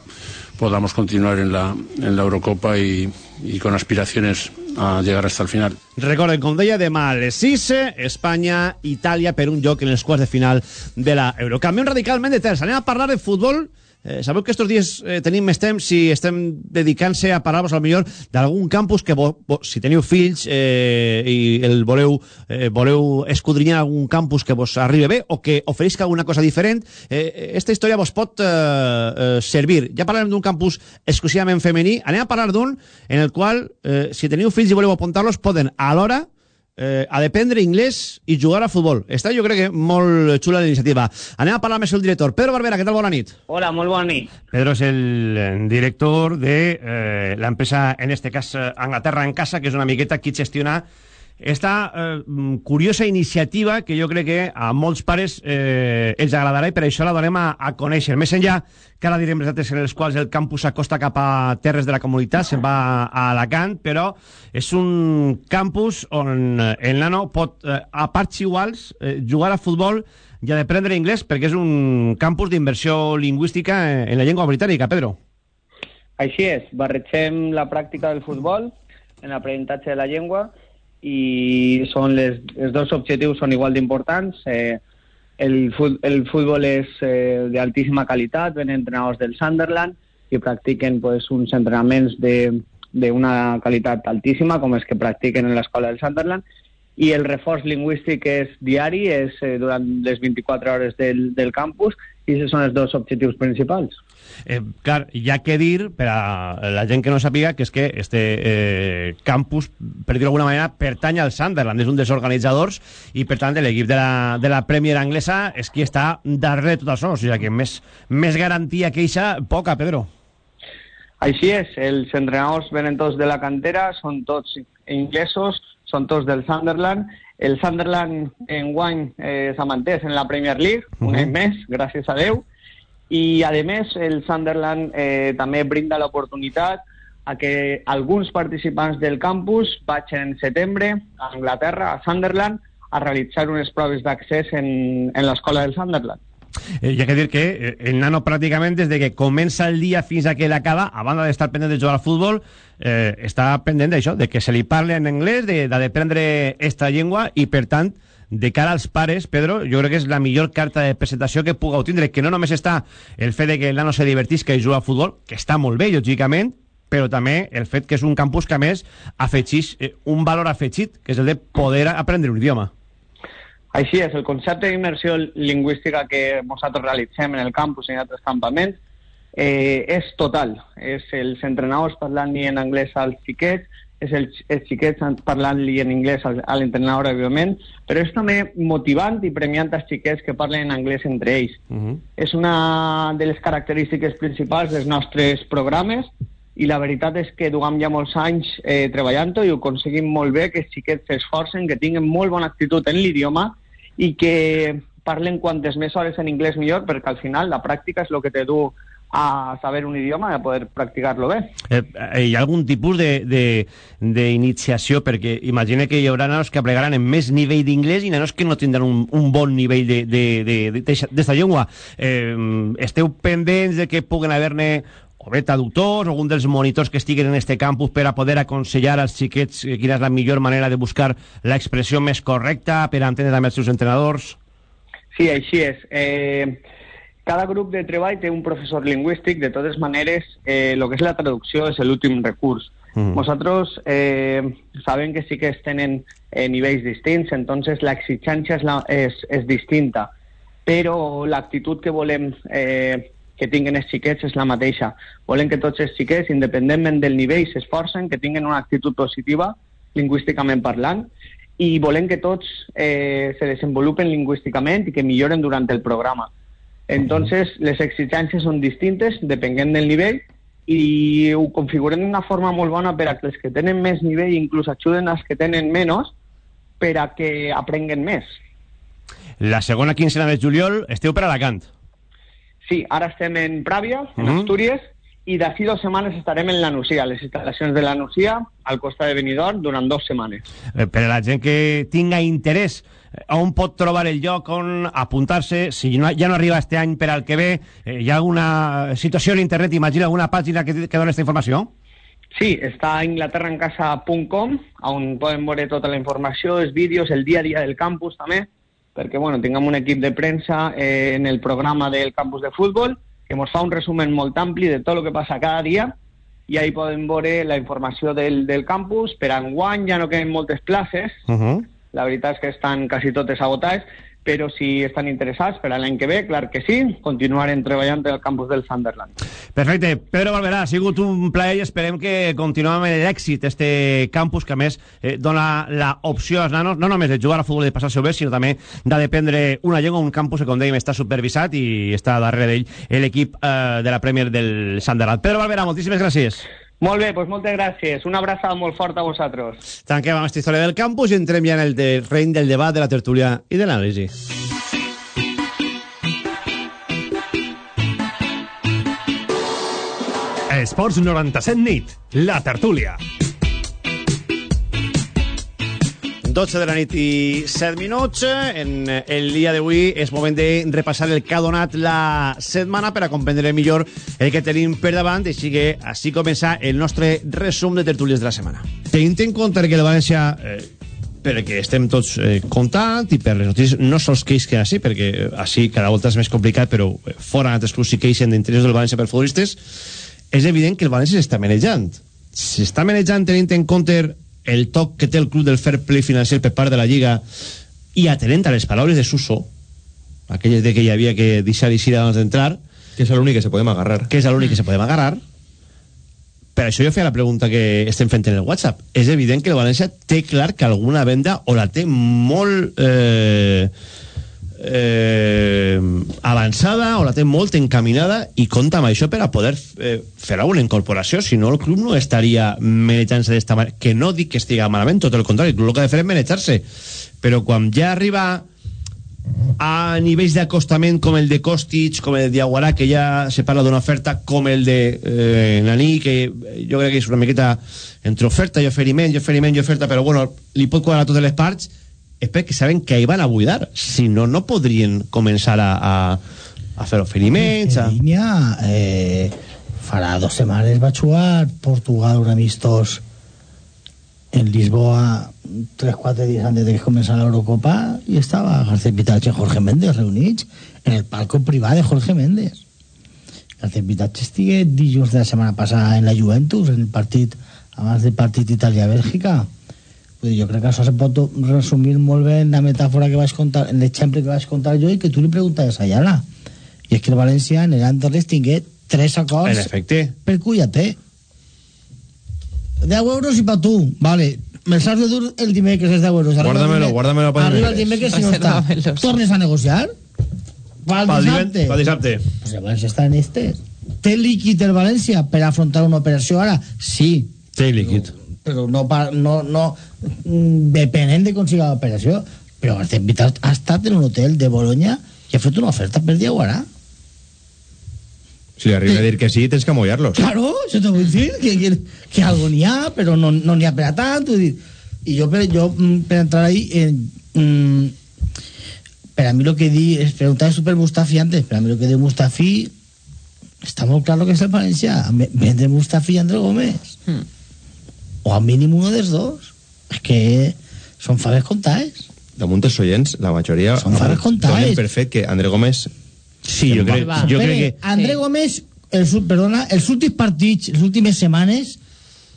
podamos continuar en la, en la Eurocopa y, y con aspiraciones a llegar hasta el final. Recorden, com deia, demà a les 6, Espanya, Itàlia, per un en els quarts de final de la Euro. Canviem radicalment de a parlar de futbol. Eh, sabeu que estos dies eh, tenim més temps si estem dedicant-se a parlar-vos al millor d'algun campus que vo, vo, si teniu fills eh, i el voleu, eh, voleu escudrinyar algun campus que vos arribi bé o que oferisca alguna cosa diferent, eh, esta història vos pot eh, eh, servir. Ja parlarem d'un campus exclusivament femení. Anem a parlar d'un en el qual, eh, si teniu fills i voleu apuntar-los, poden alhora eh, ha d'aprendre anglès i jugar a futbol. Està, jo crec que molt xula la iniciativa. Anem a parlar més el director. Pedro Barbera, què tal? Bona nit. Hola, molt bona nit. Pedro és el eh, director de eh, l'empresa, en este cas, eh, Anglaterra en Casa, que és una miqueta qui gestiona esta eh, curiosa iniciativa que jo crec que a molts pares eh, els agradarà i per això la donem a, a conèixer. Més enllà, que ara direm les en les quals el campus s'acosta cap a terres de la comunitat, se'n va a Alacant, però és un campus on el nano pot, eh, a parts iguals, eh, jugar a futbol i ha d'aprendre anglès perquè és un campus d'inversió lingüística en la llengua britànica, Pedro. Així és, barregem la pràctica del futbol en l'aprenentatge de la llengua són les, els dos objectius són igual d'importants. Eh, el, fut, el futbol és eh, d'altíssima qualitat, ven entrenadors del Sunderland i practiquen pues, uns entrenaments d'una qualitat altíssima, com els que practiquen en l'escola del Sunderland, i el reforç lingüístic és diari, és eh, durant les 24 hores del, del campus, i aquests són els dos objectius principals. Eh, clar, hi ha que dir, per a la gent que no sàpiga, que és que este eh, campus, per dir-ho d'alguna manera, pertany al Sunderland, és un dels organitzadors, i per tant l'equip de, la, de la Premier anglesa és qui està darrere de tot això, o sigui que més, més garantia que eixa, poca, Pedro. Així és, els entrenadors venen tots de la cantera, són tots inglesos, són tots del Sunderland. El Sunderland en guany eh, s'ha en la Premier League, uh -huh. un any més, gràcies a Déu, i a més el Sunderland eh, també brinda l'oportunitat a que alguns participants del campus vagin en setembre a Anglaterra, a Sunderland, a realitzar unes proves d'accés en, en l'escola del Sunderland. Eh, hi ha que dir que eh, el nano pràcticament des de que comença el dia fins a que l'acaba, a banda d'estar pendent de jugar al futbol, eh, està pendent d'això, de que se li parli en anglès, de, d'aprendre esta llengua i, per tant, de cara als pares, Pedro, jo crec que és la millor carta de presentació que pugueu tindre, que no només està el fet de que el nano se divertisca i juga a futbol, que està molt bé, lògicament, però també el fet que és un campus que, més, afegeix eh, un valor afegit, que és el de poder aprendre un idioma. Així és, el concepte d'immersió lingüística que nosaltres realitzem en el campus i en altres campaments eh, és total. És els entrenadors parlant-li en anglès als xiquets, és el, els xiquets parlant-li en anglès a, l'entrenador, òbviament, però és també motivant i premiant els xiquets que parlen en anglès entre ells. Uh -huh. És una de les característiques principals dels nostres programes i la veritat és que durant ja molts anys eh, treballant-ho i ho aconseguim molt bé, que els xiquets s'esforcen, que tinguin molt bona actitud en l'idioma i que parlen quantes més hores en anglès millor, perquè al final la pràctica és el que te du a saber un idioma i a poder practicar-lo bé. Eh, eh, hi ha algun tipus d'iniciació? Perquè imagina que hi haurà nanos que aplegaran en més nivell d'inglès i nanos que no tindran un, un bon nivell d'esta llengua. Eh, esteu pendents de que puguen haver-ne o bé traductors, algun dels monitors que estiguen en este campus per a poder aconsellar als xiquets quina és la millor manera de buscar l'expressió més correcta per a entendre també els seus entrenadors? Sí, així és. Eh, cada grup de treball té un professor lingüístic, de totes maneres, eh, el que és la traducció és l'últim recurs. Mm. Nosaltres eh, sabem que sí que es tenen eh, nivells distints, entonces la exigència és, la, és, és distinta, però l'actitud que volem eh, que tinguen els xiquets és la mateixa. Volem que tots els xiquets, independentment del nivell, s'esforcen, que tinguin una actitud positiva, lingüísticament parlant, i volem que tots eh, se desenvolupen lingüísticament i que milloren durant el programa. Entonces, les exigències són distintes, depenent del nivell, i ho configurem d'una forma molt bona per a que els que tenen més nivell inclús ajuden els que tenen menys per a que aprenguen més. La segona quincena de juliol esteu per Alacant. Sí, ara estem en Pràvia, en uh -huh. Astúries, i d'ací dues setmanes estarem en la Nucia, a les instal·lacions de la Nucia, al costat de Benidorm, durant dues setmanes. Eh, per a la gent que tinga interès on pot trobar el lloc on apuntar-se si no, ja no arriba este any per al que ve eh, hi ha alguna situació en internet imagina alguna pàgina que, que dona aquesta informació Sí, està a inglaterraencasa.com on poden veure tota la informació, els vídeos, el dia a dia del campus també, perquè bueno, tinguem un equip de premsa eh, en el programa del campus de futbol que ens fa un resumen molt ampli de tot el que passa cada dia i ahí podem veure la informació del, del campus. Per enguany ja no queden moltes places, uh -huh la veritat és que estan quasi totes agotades, però si estan interessats per a l'any que ve, clar que sí, continuarem treballant al campus del Sunderland. Perfecte. Pedro Valverà, ha sigut un plaer i esperem que continuem amb l'èxit este campus que a més eh, dona l'opció als nanos no només de jugar a futbol i de passar-se bé, sinó també d'aprendre una llengua, un campus que com dèiem està supervisat i està darrere d'ell l'equip eh, de la Premier del Sunderland. Pedro Valverà, moltíssimes gràcies. Molt bé, doncs moltes gràcies. Una abraçada molt forta a vosaltres. Tanquem amb aquesta història del campus i entrem ja en el terreny del debat, de la tertúlia i de l'anàlisi. Esports 97 nit, la tertúlia. 12 de la nit i 7 minuts. En el dia d'avui és moment de repassar el que ha donat la setmana per a comprendre millor el que tenim per davant, així que així comença el nostre resum de tertúlies de la setmana. Tenint en compte que el València, eh, perquè estem tots eh, comptant i per les notícies, no sols que ells que així, perquè eh, així cada volta és més complicat, però eh, fora altres clubs sí que eixen d'interessos del València per futbolistes, és evident que el València s'està manejant. S'està manejant tenint en compte el toc que té el club del fair play financer per part de la Lliga i atenent a les paraules de Suso, aquelles de que hi havia que deixar eixir abans d'entrar, que és l'únic que se podem agarrar. Que és l'únic que se podem agarrar. Per això jo feia la pregunta que estem fent en el WhatsApp. És evident que el València té clar que alguna venda o la té molt eh, eh, avançada o la té molt encaminada i compta amb això per a poder eh, fer alguna incorporació. Si no el club no estaria manejant-se d'esta manera. Que no dic que estiga malament, tot el contrari. El que ha de fer és manejar-se però quan ja arriba a nivells d'acostament com el de Kostic, com el de Diaguarà, que ja se parla d'una oferta, com el de eh, Nani, que jo crec que és una miqueta entre oferta i oferiment, i oferiment i oferta, però bueno, li pot quadrar totes les parts, és perquè saben que hi van a buidar. Si no, no podrien començar a, a, a fer oferiments. A... En línia, eh, farà dues setmanes va jugar Portugal un amistós en Lisboa 3-4 dies antes de que començara l'Eurocopa i estava García Pitache i Jorge Méndez reunits en el palco privat de Jorge Méndez García Pitache estigué dilluns de la setmana passada en la Juventus en el partit abans del partit Itàlia-Bèlgica jo crec que això se pot resumir molt bé en la metàfora que vaig contar en l'exemple que vaig contar jo i que tu li preguntaves a Yala i és que el València en l'Anderlecht tingué tres acords en efecte. per cuidater 10 euros i per tu. Vale. Me'ls has de dur el dimecres els 10 euros. Arriba guárdamelo, el guárdamelo para arriba el dimecres. si no està. Tornes a negociar? Pel dissabte. pel dissabte. Pues el València està en estes. Té líquid el València per afrontar una operació ara? Sí. Té líquid però no, no, no depenent de com siga l'operació però García Vital ha estat en un hotel de Bologna i ha fet una oferta per Diaguarà si li arriba a dir que sí, tens que amollar-los claro, això te vull dir que, que, que algo n'hi ha, però no n'hi no ha per a tant i jo per, jo, per entrar ahí eh, mm, per a mi lo que di es preguntar super Mustafi antes per a mi lo que di Mustafi està molt clar lo que és el Valencia vende Mustafi i André Gómez. Hmm o al mínim uno dels dos. És que són faves comptades damunt els oients, la majoria són faves comptades per fet que André Gómez sí, jo crec, jo crec que André sí. Gómez els, perdona, els últims partits les últimes setmanes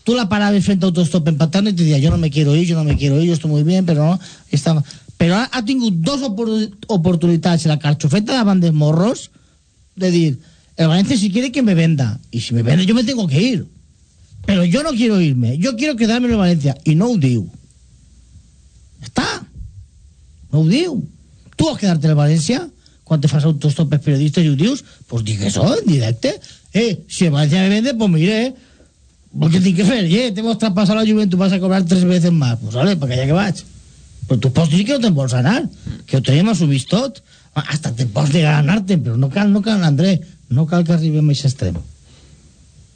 tú la parabas frente a autostop empatando y te decía yo no me quiero ir, yo no me quiero ir, yo estoy muy bien pero no, estaba... però ha, ha tingut dos opor oportunitats la carxofeta davant dels morros de dir el Valencia si quiere que me venda y si me vende yo me tengo que ir pero yo no quiero irme, yo quiero quedarme en Valencia. I no ho diu està no ho diu tu vols quedar-te en València quan te fas autostopes periodistes i ho dius pues dic això en directe eh, si el Valencia me vende pues mire porque tinc que fer eh, te vols traspasar la Juventus vas a cobrar tres veces más. Pues vale, perquè ja que vaig però tu pots dir que no te'n vols anar que ho tenim assumit tot. Hasta te pots negar a anar-te però no cal, no cal André. No cal que arribem a aquest extrem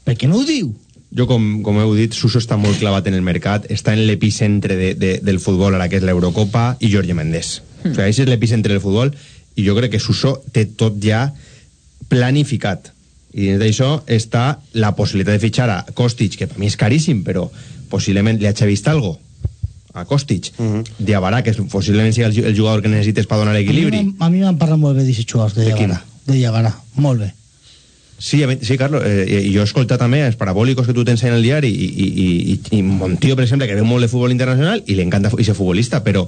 perquè no ho diu jo, com, com heu dit, Suso està molt clavat en el mercat, està en l'epicentre de, de, del futbol, ara que és l'Eurocopa, i Jorge Mendes. Mm. O sigui, és l'epicentre del futbol, i jo crec que Suso té tot ja planificat. I dins d'això està la possibilitat de fitxar a Kostic, que per mi és caríssim, però possiblement li ha vist algo a Kostic, mm -hmm. Diabarà, que possiblement sigui el, el jugador que necessites per donar equilibri. A mi m'han parlat molt bé d'aquests jugadors de Diabarà, de Diabarà, molt bé Sí, sí, Carlos, eh, i jo he escoltat també els parabòlicos que tu tens en el diari i, i, i, i, i mon tio, per exemple, que veu molt de futbol internacional i li encanta ser futbolista, però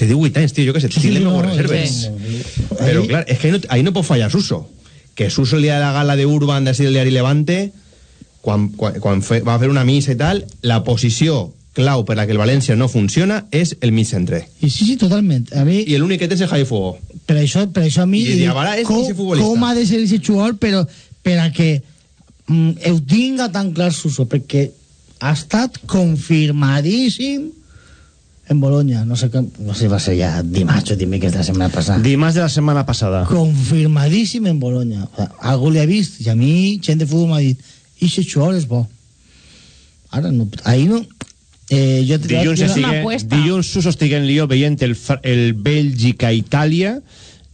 té 18 anys, tio, jo què sé, Sí, no, no, reserves. sí. Però, clar, és que ahí no, ahí no pot fallar Suso. Que Suso el dia de la gala de Urban, d'ací del diari Levante, quan, quan, quan fe, va fer una missa i tal, la posició clau per la que el València no funciona és el mig centre. I sí, sí, totalment. A mi, I l'únic que té és el Javi Fuego. per això, per això a mi... I ha de ser ese jugador, però per a que mm, ho tinga tan clar Suso, perquè ha estat confirmadíssim en Bologna. No sé, com, no sé si va ser ja dimarts o dimecres de la setmana passada. Dimarts de la setmana passada. confirmadíssim en Bologna. O sea, algú li ha vist, i a mi, gent de futbol m'ha dit, i ese jugador és bo. Ara, no, ahí no... Eh, jo, Dilluns, jo, estigui, dilluns Suso estigui en Lió veient el, el Bèlgica-Itàlia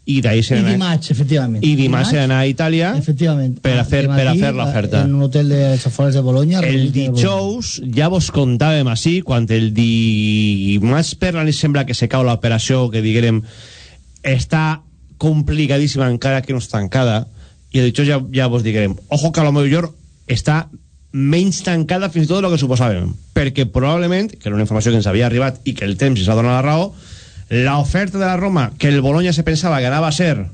i d'ahir se I n'anà- dimarts, efectivament. i dimarts se n'anà a Itàlia per a fer, de per a fer l'oferta. En un hotel de les afores de Bologna. El dijous ja vos contàvem així, quan el dimarts per la nit sembla que se cau l'operació, que diguérem està complicadíssima encara que no està tancada, i el dijous ja, ja vos diguérem, ojo que a lo millor està menys tancada fins i tot del que suposàvem, perquè probablement, que era una informació que ens havia arribat i que el temps ens ha donat la raó, l'oferta de la Roma, que el Bologna se pensava que anava a ser,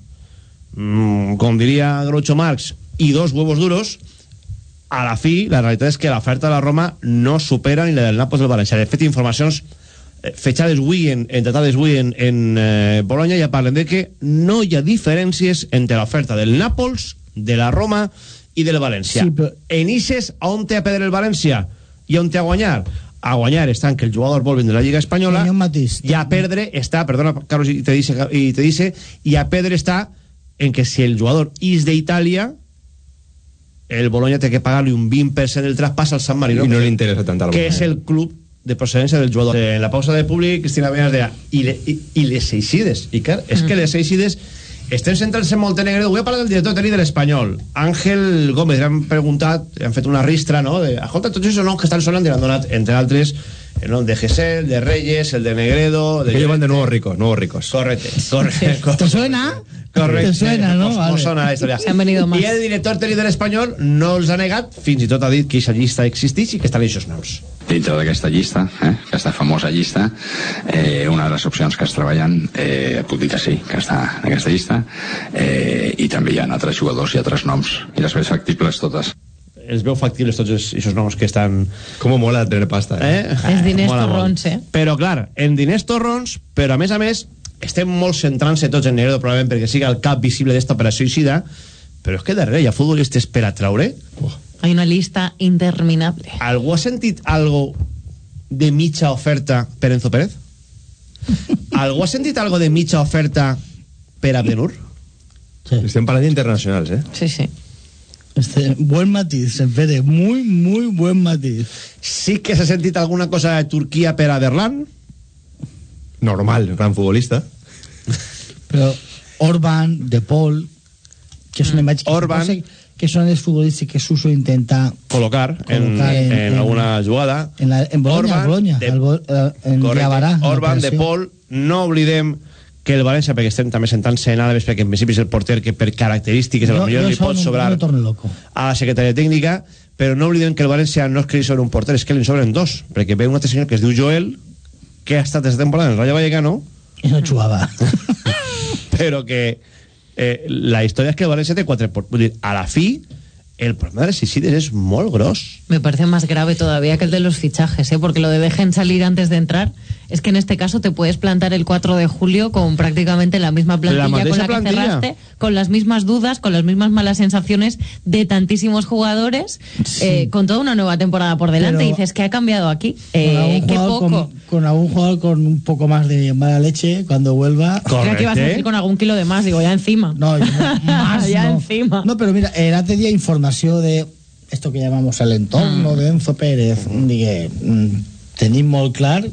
mm, com diria Groucho Marx, i dos huevos duros, a la fi, la realitat és que l'oferta de la Roma no supera ni la del Nàpols del València. De fet, informacions eh, fechades avui, en, en tratades avui en, en eh, Bologna, ja parlen de que no hi ha diferències entre l'oferta del Nàpols, de la Roma i del València. Sí, però- En Ixes, on té a perdre el València i on té a guanyar? A guanyar està en que el jugador vol vindre de la Lliga Espanyola Matís. i a perdre està, perdona Carlos, i te dice, i te dice, i a perdre està en que si el jugador és d'Itàlia el Bologna té que pagar-li un 20% del traspàs al San Marino I no li interessa tant que és el club de procedència del jugador. En la pausa de públic, Cristina Vegas deia i, le, i, i les Eixides. I clar, és que les Eixides estem centrant-se en Montenegro. Vull parlar del director tècnic de l'Espanyol. Àngel Gómez, li han preguntat, han fet una ristra, no? De, escolta, tots aquests noms que estan sonant i han donat, entre altres, el nom de Gesell, de Reyes, el de Negredo... De Que llevan de nuevos ricos, nuevos ricos. Correcte, correcte. ¿Te suena? Correcte. Te suena, ¿no? Mos- Vale. mos sona la història. Se han venido más. I el director tècnic de l'Espanyol no els ha negat, fins i tot ha dit que aquesta llista existeix i que estan aquests noms. dintre d'aquesta llista, eh, aquesta famosa llista, eh, una de les opcions que es treballen, eh, puc dir que sí, que està en aquesta llista, eh, i també hi ha altres jugadors i altres noms, i les veig factibles totes. Els veu factibles tots aquests noms que estan... Com mola tener pasta, eh? Els diners Mola molt. torrons, eh? Però, clar, en diners torrons, però a més a més, estem molt centrant-se tots en Negredo, probablement perquè siga el cap visible d'esta operació Ixida, però és que darrere hi ha futbolistes per a traure. Hay una lista interminable. Algú ha sentit algo de mitja oferta per Enzo Pérez? Algú ha sentit algo de mitja oferta per Abdenur? Estem parlant d'internacionals, eh? Sí, sí. Este, buen matiz, Pere, muy, muy buen matiz. Sí que s'ha sentit alguna cosa de Turquia per Aderlan? Normal, gran futbolista. Però Orban, De Paul, que són imatges que, Orban. suposa que són els futbolistes que Suso intenta Col·locar, en, Col·locar en- en, en- alguna jugada. en, la, en Bologna, Orban, Bologna de- al Bo- eh, en Correcte. Orban, De. Paul, no oblidem que el València, perquè estem també sentant-se en Àleves, perquè en principi és el porter que per característiques a lo Jo- millor jo li pot sobrar no a la secretaria tècnica, però no oblidem que el València no és que li sobre un porter, és que li sobren dos, perquè ve un altre senyor que es diu Joel, que ha estat aquesta temporada en el Rayo Vallecano, I no jugava. però que eh, la història és que el València té quatre porters. A la fi, el problema de les Isides és molt gros. Me parece más grave todavía que el de los fichajes, ¿eh? porque lo de dejen salir antes de entrar es que en este caso te puedes plantar el 4 de julio con prácticamente la misma plantilla con la que cerraste, con las mismas dudas, con las mismas malas sensaciones de tantísimos jugadores, eh, con toda una nueva temporada por delante. Pero- y dices, ¿qué ha cambiado aquí? Con Eh, algún qué jugador poco. con, con algún jugador con un poco más de mala leche cuando vuelva. Creo que ibas a decir con algún kilo de más, digo, ya encima. No, yo más ya no. encima. No, pero mira, el altre día informació de esto que llamamos el entorno de Enzo Pérez. Digue, mm, tenim molt clar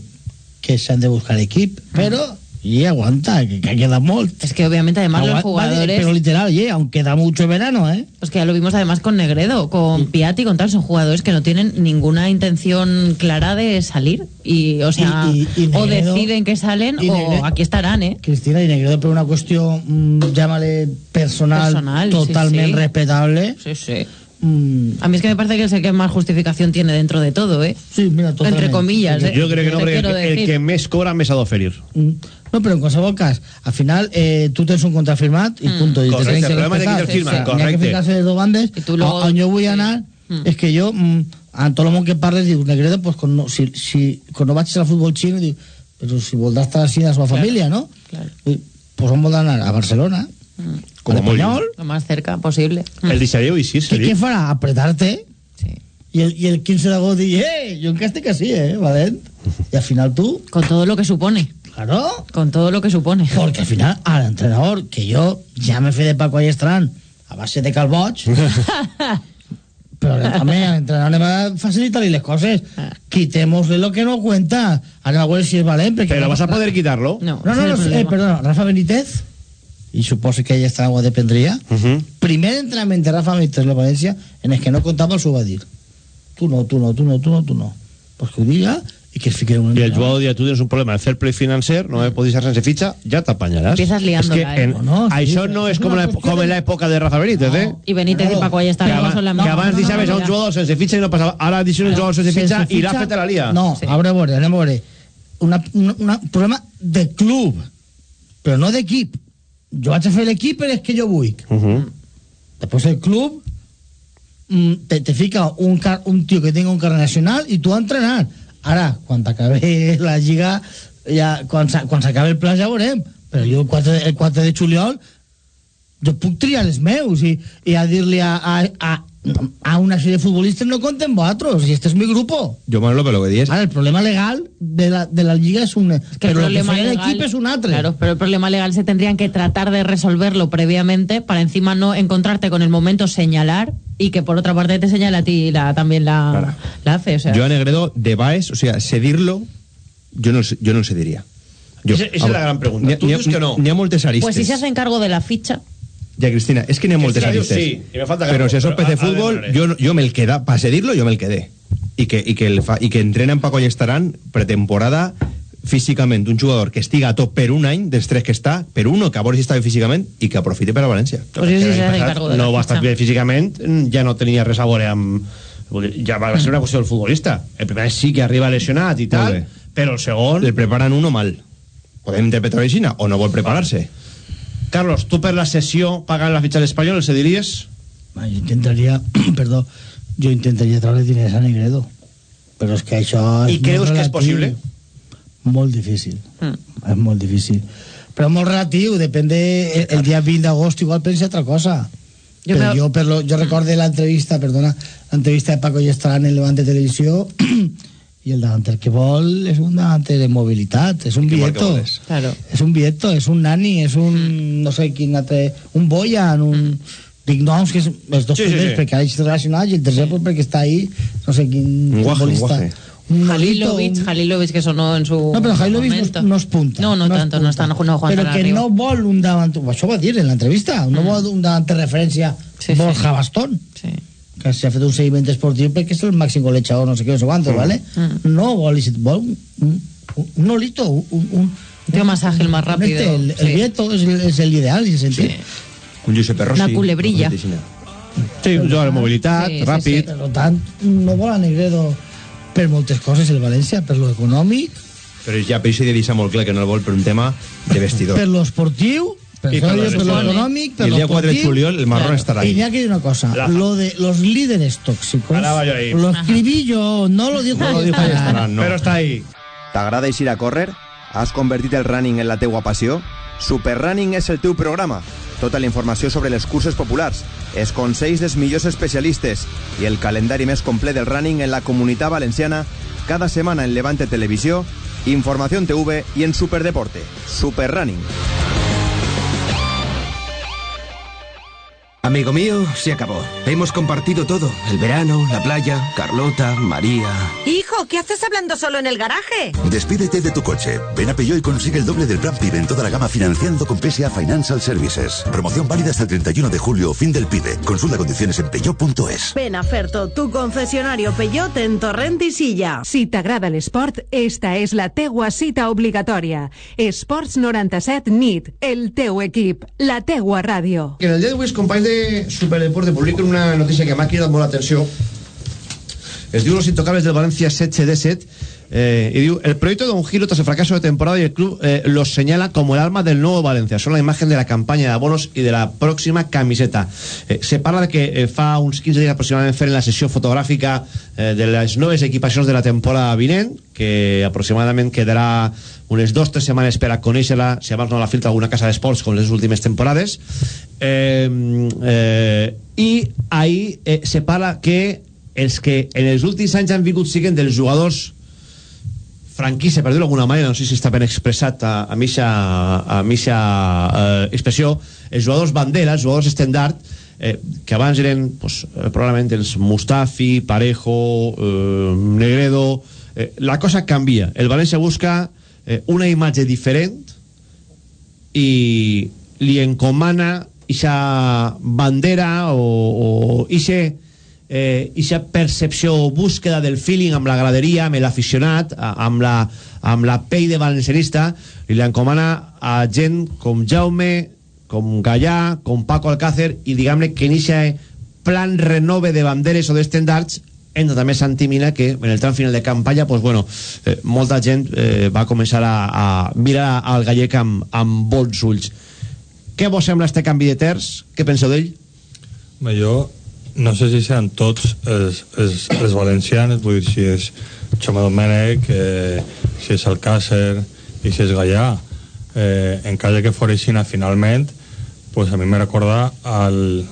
que s'han de buscar equip, però Y aguanta, que, que queda molt. Es que obviamente además los jugadores... pero literal, oye, aún queda mucho verano, ¿eh? Pues que ya lo vimos además con Negredo, con Piatti, con tal, son jugadores que no tienen ninguna intención clara de salir. Y, o sea, Y- y- y o deciden que salen o aquí estarán, ¿eh? Cristina y Negredo, pero una cuestión, mm, llámale personal, Personal, sí, totalmente sí. respetable. Sí, sí. Mm, A mí es que me parece que es el que más justificación tiene dentro de todo, ¿eh? Sí, mira, totalmente. Entre comillas, ¿eh? Yo creo que no, Te porque quiero el, el decir. que més cobra més ha d'oferir. mm. No, pero en qualsevol cas, al final eh, tú tens un contrato firmat y Mm. punto. Y Correcte, te tienes que el problema de qui respetar. te'l firma, N'hi ha que correcte. ficarse de dos bandes. tú luego- A, on jo vull anar Mm. és que jo, mm, a tot el món que parles, dius, Negredo, pues, quan no, si, si, quan no vaig al futbol xino, diu, però si voldrà estar així a la seva família, no? Claro. Ui, Pues on vol anar? A Barcelona. Com a. Lo más cerca posible. El deixaríeu així, ¿Qué, seria? ¿Qué farà? ¿Apretarte? Y el, y el 15 de agosto dice, eh, yo en que estic así, eh, Valent. Y al final tú... Con todo lo que supone. Claro. Con todo lo que supone. Porque al final, al entrenador, que yo ya me fui de Paco Ayestran a base de calboig, pero también al entrenador le va a facilitar les coses. Quitémosle lo que no cuenta. Ahora a ver si es Valent. perquè Pero no- vas a poder quitarlo. No, No, no, no, el eh, perdona, Rafa Benítez, y suposo que ella está agua dependría, Uh primer entrenament de Rafa a la València en el que no comptava el s'ho va dir tu no, tu no, tu no, tu no, tu no pues que ho diga i que es fiqui un Y el jugador dia, tú tienes un problema de fair play financer, no me podéis ser sense fitxa, ya te apañarás. Empiezas liándola, Es que ¿eh? en, No, no, sí, això no como, una la, como en de- la época de Rafa Benítez, ¿eh? Y Benítez Claro. y Paco ya Que, están aba- son la que abans no, no, deixaves a un jugador sense fitxa i no passava. Ara deixen un jugador sense fitxa i l'ha fet a la lia. no, Sí. a veure, a veure, anem a veure una, una, una, un problema de club però no d'equip jo vaig a fer l'equip però és que jo vull Uh -huh. Después el club mm, te, te fica un, car- un tío que tenga un carnet nacional y tú a entrenar. Ara, quan acabe la lliga, ja, quan, s'a- quan s'acabe el pla ja veurem. Però jo el 4, de- el 4 de juliol jo puc triar els meus i, i a dir-li a, a, a, a una sèrie de futbolistes no compten vosaltres, i este és mi grupo. Yo, Manolo, pero lo que dices... Ara, el problema legal de la, de la lliga és un... que el però el que problema legal- l'equip és un altre. Claro, pero el problema legal se tendrían que tratar de resolverlo previamente para encima no encontrarte con el momento señalar y que por otra parte te señala a ti la, también la, la hace. O sea, Yo a Negredo de Baes, o sea, cedirlo, yo no, yo no cediría. Yo, Esa- esa es la gran pregunta. N'hi ha- dius que no. Moltes aristes. pues si se hacen cargo de la ficha, Ya, Cristina, es que n'hi ha moltes aristes. sí, i me falta Pero Carlos, si eso es pero PC fútbol, ver, yo, no- yo me el queda, para cedirlo, yo me el quedé. Y que, y que, el fa, y que entrena en Paco Estarán pretemporada físicament un jugador que estiga a top per un any dels tres que està, per uno que a veure si està bé físicament i que aprofiti per a València. Pues sí, sí, de no va estar bé físicament, ja no tenia res a veure amb... Ja va ser una qüestió del futbolista. El primer sí que arriba lesionat i tal, però el segon... el preparan uno mal. Podem interpretar-ho així o no vol preparar-se Carlos, tu per la sessió pagant la fitxa a l'Espanyol, els diries? Ah, jo intentaria, perdó, jo intentaria treure diners a Negredo. Però és que això és I creus molt que és relatiu. possible? Molt difícil. Mm. És molt difícil. Però molt relatiu, depèn de... El, el dia 20 d'agost igual pensa altra cosa. Jo Però jo, per lo, jo recorde l'entrevista, perdona, l'entrevista de Paco Llestrán en Levante Televisió i el davanter que vol és un davanter de mobilitat, és un voles. claro. És un billeto, és un nani, és un... no sé quin altre... Un Boyan, un... Dic noms que és, els dos Sí, sí, primers sí. perquè ha estat relacionat i el tercer pues, perquè està ahí, no sé quin Un guaje, un guaje. Halilovic, un- Halilovic que sonó en su No, però Hailovic no, no es punta. No, no, es tanto, no está no, no Juan Però que arriba. no vol un davanter... Això va dir en l'entrevista. No vol un davanter referència Sí, sí. Borja Bastón. Sí. Que s'ha fet un seguiment esportiu perquè és el màxim golejador, no sé què, no sé quantos, ¿vale? Mm. No vol, vol un, un, un Nolito, un, un, un tío más ágil, más un rápido. este, el, el sí. Vieto es, el- es el ideal, en ese sentido. un Josep Rossi Una culebrilla. Sí, un jugador de mobilitat, Sí, sí, ràpid. Per tant, no vol a Negredo per moltes coses el València, per lo econòmic, però ja per això he de deixar molt clar que no el vol per un tema de vestidor per lo esportiu, lo per el dia 4 de juliol el marrón Claro. estarà Y ahí ni hay que decir una cosa, La- lo de los líderes tóxicos, ahí. lo escribí yo, no lo dijo no lo dijo. Estarán, no. Però està ahí. T'agrada eixir a córrer? Has convertit el running en la teua passió? Superrunning és el teu programa. Tota la informació sobre les curses populars, els consells dels millors especialistes i el calendari més complet del running en la comunitat valenciana cada setmana en Levante Televisió, Informació TV i en Superdeporte. Superrunning. Amigo mío, se acabó. Hemos compartido todo. El verano, la playa, Carlota, María. Hijo, ¿qué haces hablando solo en el garaje? Despídete de tu coche. Ven a Peugeot y consigue el doble del plan PIB en toda la gama financiando con PSA Financial Services. Promoción válida hasta el 31 de julio, fin del PIB. Consulta condiciones en peugeot.es. Ven a Ferto, tu concesionario Peugeot en Torrent i Silla. Si t'agrada l'esport, esta és la teua cita obligatòria. Esports 97 NIT, el teu equip, la teua ràdio. Que en el día de hoy, companys de Superdeporte, publiquen una notícia que m'ha cridat molt l'atenció. Es diu Los Intocables del Valencia 7 de 7 eh, y el proyecto de un giro tras el fracaso de temporada y el club eh, los señala como el alma del nuevo Valencia. Son la imagen de la campaña de abonos y de la próxima camiseta. Eh, se parla de que eh, fa uns 15 dies aproximadament feren la sessió fotogràfica eh, de les noves equipacions de la temporada vinent, que aproximadament quedarà unes dues o tres setmanes per a conèixer-la, si abans no la filtra alguna casa d'esports com les últimes temporades. Eh, eh, I ahí eh, se parla que els que en els últims anys han vingut siguen dels jugadors franquícia, per dir-ho d'alguna manera, no sé si està ben expressat a, a mitja, a mitja eh, expressió, els jugadors bandera, els jugadors estendard, eh, que abans eren pues, eh, probablement els Mustafi, Parejo, eh, Negredo... Eh, la cosa canvia. El València busca eh, una imatge diferent i li encomana ixa bandera o, o ixe eh, ixa percepció o búsqueda del feeling amb la graderia, amb l'aficionat, amb la, amb la pell de valencianista, i li encomana a gent com Jaume, com Gallà, com Paco Alcácer, i diguem-ne que en aquest plan renove de banderes o d'estendards entra també Santi Mina que en el tram final de campanya pues bueno, eh, molta gent eh, va començar a, a mirar al gallec amb, amb bons ulls què vos sembla este canvi de terç? què penseu d'ell? Jo no sé si seran tots els, els, els valencians, vull dir, si és Xome Domènech, eh, si és Alcácer i si és Gallà. Eh, encara que fos així finalment, pues a mi me recorda el,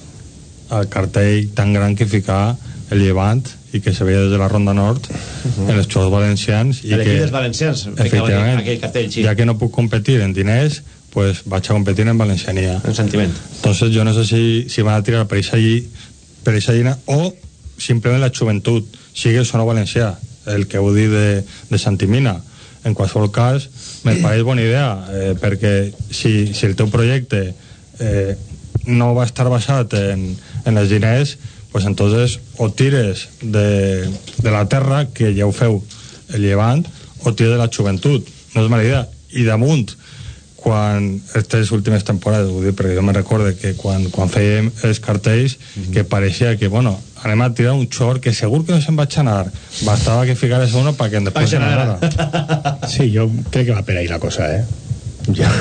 el cartell tan gran que ficà el Llevant i que se veia des de la Ronda Nord uh -huh. en els jugadors valencians i que, dels valencians efectivament, aquell cartell, sí. ja que no puc competir en diners pues vaig a competir en valenciania en sentiment entonces jo no sé si, si van a tirar per aquesta per aquesta llina o simplement la joventut sigui o no valencià el que heu dit de, de Santimina en qualsevol cas me pareix bona idea eh, perquè si, si el teu projecte eh, no va estar basat en, en els diners pues entonces o tires de, de la terra que ja ho feu el llevant o tires de la joventut no és mala idea i damunt quan aquestes últimes temporades ho dic perquè jo me recorde que quan, quan fèiem els cartells mm -hmm. que pareixia que bueno, anem a tirar un xor que segur que no se'n vaig anar bastava que ficares uno perquè després se n'anara Sí, jo crec que va per ahí la cosa, eh? Ja,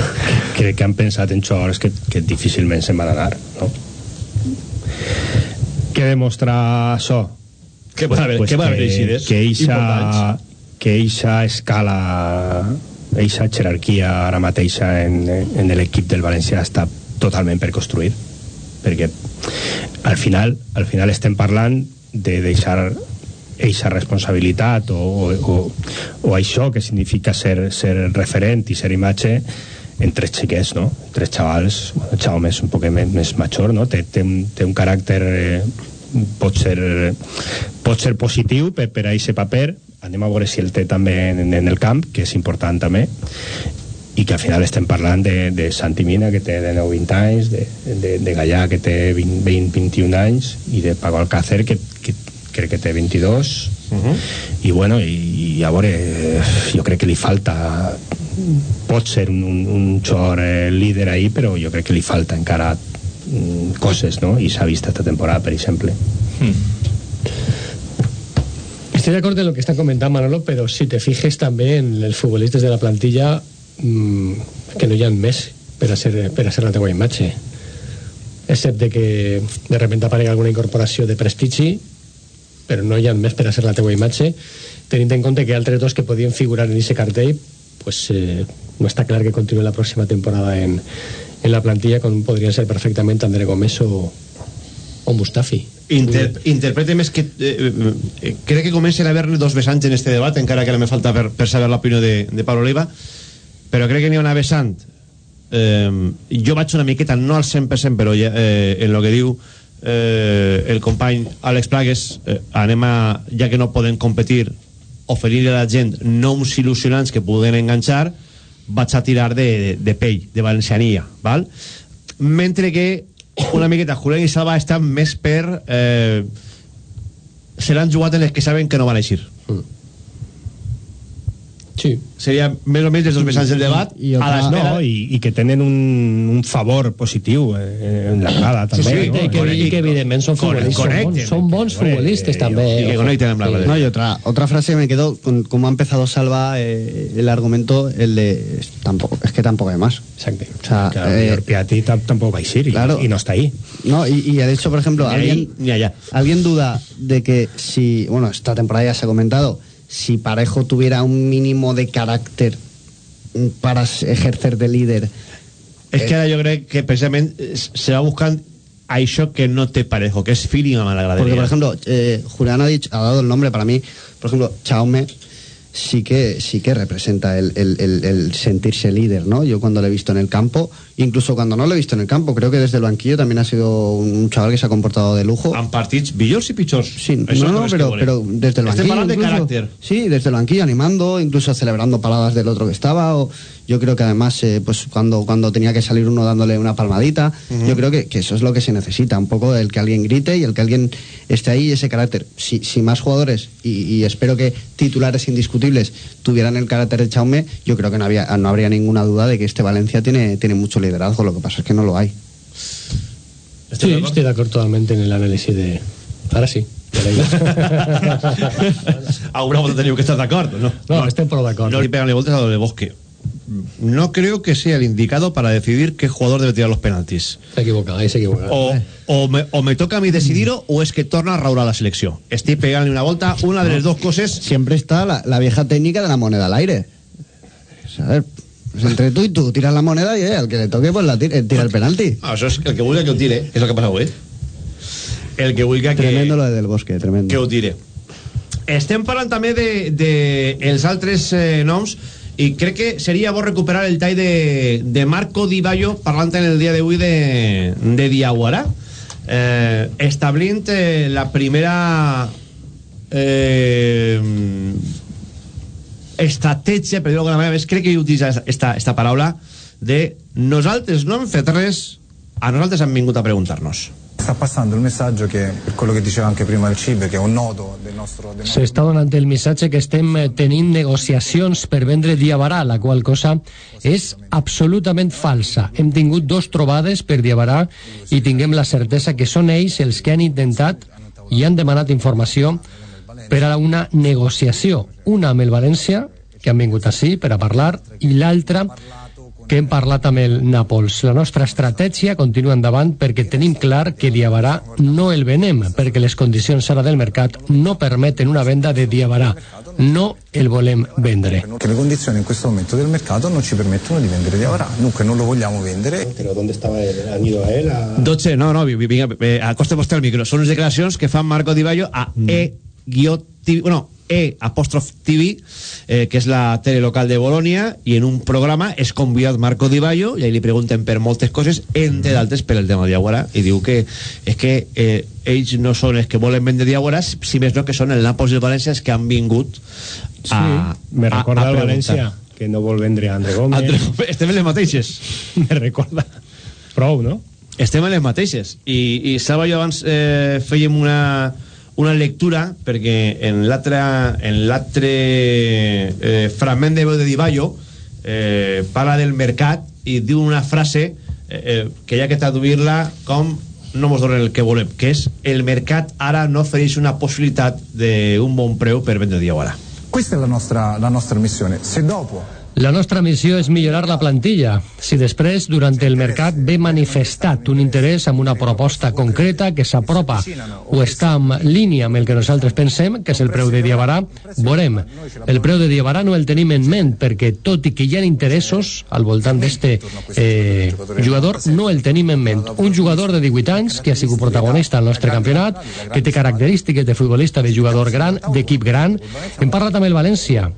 crec que han pensat en xors que, que difícilment se'n van anar, no? Què demostra això? Què va haver, Pues va haver que, que eixa, que eixa escala eixa jerarquia ara mateixa en, en l'equip del València està totalment per construir perquè al final, al final estem parlant de deixar eixa responsabilitat o, o, o, o això que significa ser, ser referent i ser imatge en tres xiquets, no? Tres xavals, bueno, Jaume és un poc més, més major, no? Té, té, un, té un caràcter eh, pot ser pot ser positiu per, per a aquest paper anem a veure si el té també en, en el camp que és important també i que al final estem parlant de, de Santi Mina que té de 9-20 anys de, de, de Gallà que té 20-21 anys i de Paco Alcácer que, que crec que té 22 Uh -huh. i bueno, i, i a veure eh, jo crec que li falta pot ser un, un, un xor eh, líder ahí però jo crec que li falta encara mm, coses, no? I s'ha vist esta temporada, per exemple. Estoy de acuerdo en que está comentando Manolo, pero si te fijes també en els futbolistes de la plantilla mmm, que no hi ha més per a ser, per a ser la teua imatge excepte que de repente aparega alguna incorporació de prestigi però no hi ha més per a ser la teua imatge tenint en compte que altres dos que podien figurar en aquest cartell pues, eh, no està clar que continuï la pròxima temporada en, en la plantilla com podrien ser perfectament André Gómez o, o Mustafi. Inter interprete més que eh, eh, crec que comencen a haver-ne dos vessants en este debat encara que ara me falta per, per saber l'opinió de, de Pablo Oliva però crec que ha una vessant. Eh, jo vaig una miqueta, no al 100%, però ja, eh, en lo que diu eh, el company Àlex Plagues, eh, anem a, que no poden competir, oferir a la gent noms il·lusionants que puguen enganxar, vaig a tirar de, de, de pell, de valenciania, val? Mentre que una miqueta Julián i Salva estan més per... Eh, se l'han jugat en les que saben que no van a eixir. Sí. Seria més o menys els dos vessants del debat I, a l'espera no, i, i que tenen un, un favor positiu eh, en la grada Sí, també sí, no? i, que, i que evidentment són futbolistes, són bons, són bons futbolistes també. y que ojo. conecten en la Sí. No, y otra, otra frase que me quedó, con- como ha empezado Salva eh, el argumento, el de es- tampoco, es que tampoco hay más. Exacto. O sea, Claro, eh, Piatti tam- tampoco va a ir y, Claro. y no está ahí No, y, y de hecho, por ejemplo, Ni ahí, alguien, ni allá. alguien duda de que si, bueno, esta temporada ya se ha comentado, si Parejo tuviera un mínimo de carácter mm, para ejercer de líder. És que ara jo crec que precisament eh, se va buscant això que no té parejo, que és feeling amb la graderia. Porque, por ejemplo, eh, Julián ha, dicho, ha dado el nombre para mí, por ejemplo, Chaume sí que sí que representa el, el- el- el sentirse líder, ¿no? Yo cuando lo he visto en el campo, incluso cuando no lo he visto en el campo, creo que desde el banquillo también ha sido un chaval que se ha comportado de lujo. En partits millors i pitjors. Sí, no, no pero, pero desde el Estem banquillo. de caràcter. Sí, desde el banquillo animando, incluso celebrando paradas del otro que estaba. O yo creo que además, eh, pues cuando, cuando tenía que salir uno dándole una palmadita, yo creo que, que eso es lo que se necesita, un poco el que alguien grite y el que alguien esté ahí, ese carácter. Si, si más jugadores, y, y espero que titulares indiscutibles tuvieran el carácter de Chaume, yo creo que no, había, no habría ninguna duda de que este Valencia tiene, tiene mucho liderazgo, lo que pasa es que no lo hay. Sí, estoy de acuerdo totalmente en el análisis de... Ahora sí. Alguna volta teniu que estar d'acord, ¿no? No, estem prou d'acord. No le pegan voltes a lo de Bosque. No creo que sea el indicado para decidir qué jugador debe tirar los penaltis. Se equivoca, ahí se equivoca. O, o, me, o me toca a mí decidir-ho o és que torna a Raúl a la selecció. Estic pegant-li una volta, una de les dos coses... Siempre está la, la vieja técnica de la moneda al aire. O sea, a ver, pues entre tú y tú tiras la moneda y eh, al que le toque, pues la tira, tira el penalti. Ah, això és el que vulgui que ho tire, és el que passa avui. El que vulgui que... Tremendo lo de del bosque, tremendo. que ho tire. Estem parlant també de, de els altres eh, noms i crec que seria bo recuperar el tall de, de Marco Di Baio parlant en el dia d'avui de, de Diaguarà eh, establint eh, la primera eh, estratègia per dir-ho d'alguna manera més crec que he utilitzat esta, esta paraula de nosaltres no hem fet res a nosaltres han vingut a preguntar-nos Sta passando il messaggio che, per quello che diceva anche prima il CIB, che è un nodo del nostro... Del S'està donant el missatge que estem eh, tenint negociacions per vendre Diabarà, la qual cosa és absolutament falsa. Hem tingut dos trobades per Diabarà i tinguem la certesa que són ells els que han intentat i han demanat informació per a una negociació. Una amb el València, que han vingut així per a parlar, i l'altra que hem parlat amb el Nàpols. La nostra estratègia continua endavant perquè tenim clar que Diabarà no el venem, perquè les condicions ara del mercat no permeten una venda de Diabarà. No el volem vendre. Che le condizioni in questo momento del mercato non ci permettono di vendere Diavarà, dunque non lo vogliamo vendere. pero ¿dónde estaba él? ¿Han ido a él? A... 12, no, no, vi- vi- vinga, eh, acosta vostè al micro. Són unes declaracions que fan Marco Di Baio a E-TV, bueno, E apòstrof TV, eh, que és la tele local de Bolònia, i en un programa és convidat Marco Di Baio, i ahí li pregunten per moltes coses, entre d'altres per el tema de Diaguara, i diu que és que eh, ells no són els que volen vendre Diaguara, si més no que són el Nàpols i el València els que han vingut Sí, a, me a- recorda a al preguntar. València que no vol vendre André Gómez. Andre, estem en les mateixes. me recorda. Prou, no? estem en les mateixes i, i Salva i jo abans eh, fèiem una, una lectura perquè en l'altre eh, fragment de veu de Di Baio eh, parla del mercat i diu una frase eh, eh, que hi ha que traduir-la com no mos donen el que volem, que és el mercat ara no ofereix una possibilitat d'un bon preu per vendre Diawara. Questa è la nostra, la nostra missione. Se dopo La nostra missió és millorar la plantilla. Si després, durant el mercat, ve manifestat un interès amb una proposta concreta que s'apropa o està en línia amb el que nosaltres pensem, que és el preu de Diabarà, veurem. El preu de Diabarà no el tenim en ment, perquè tot i que hi ha interessos al voltant d'este eh, jugador, no el tenim en ment. Un jugador de 18 anys que ha sigut protagonista al nostre campionat, que té característiques de futbolista de jugador gran, d'equip gran. Hem parlat amb el València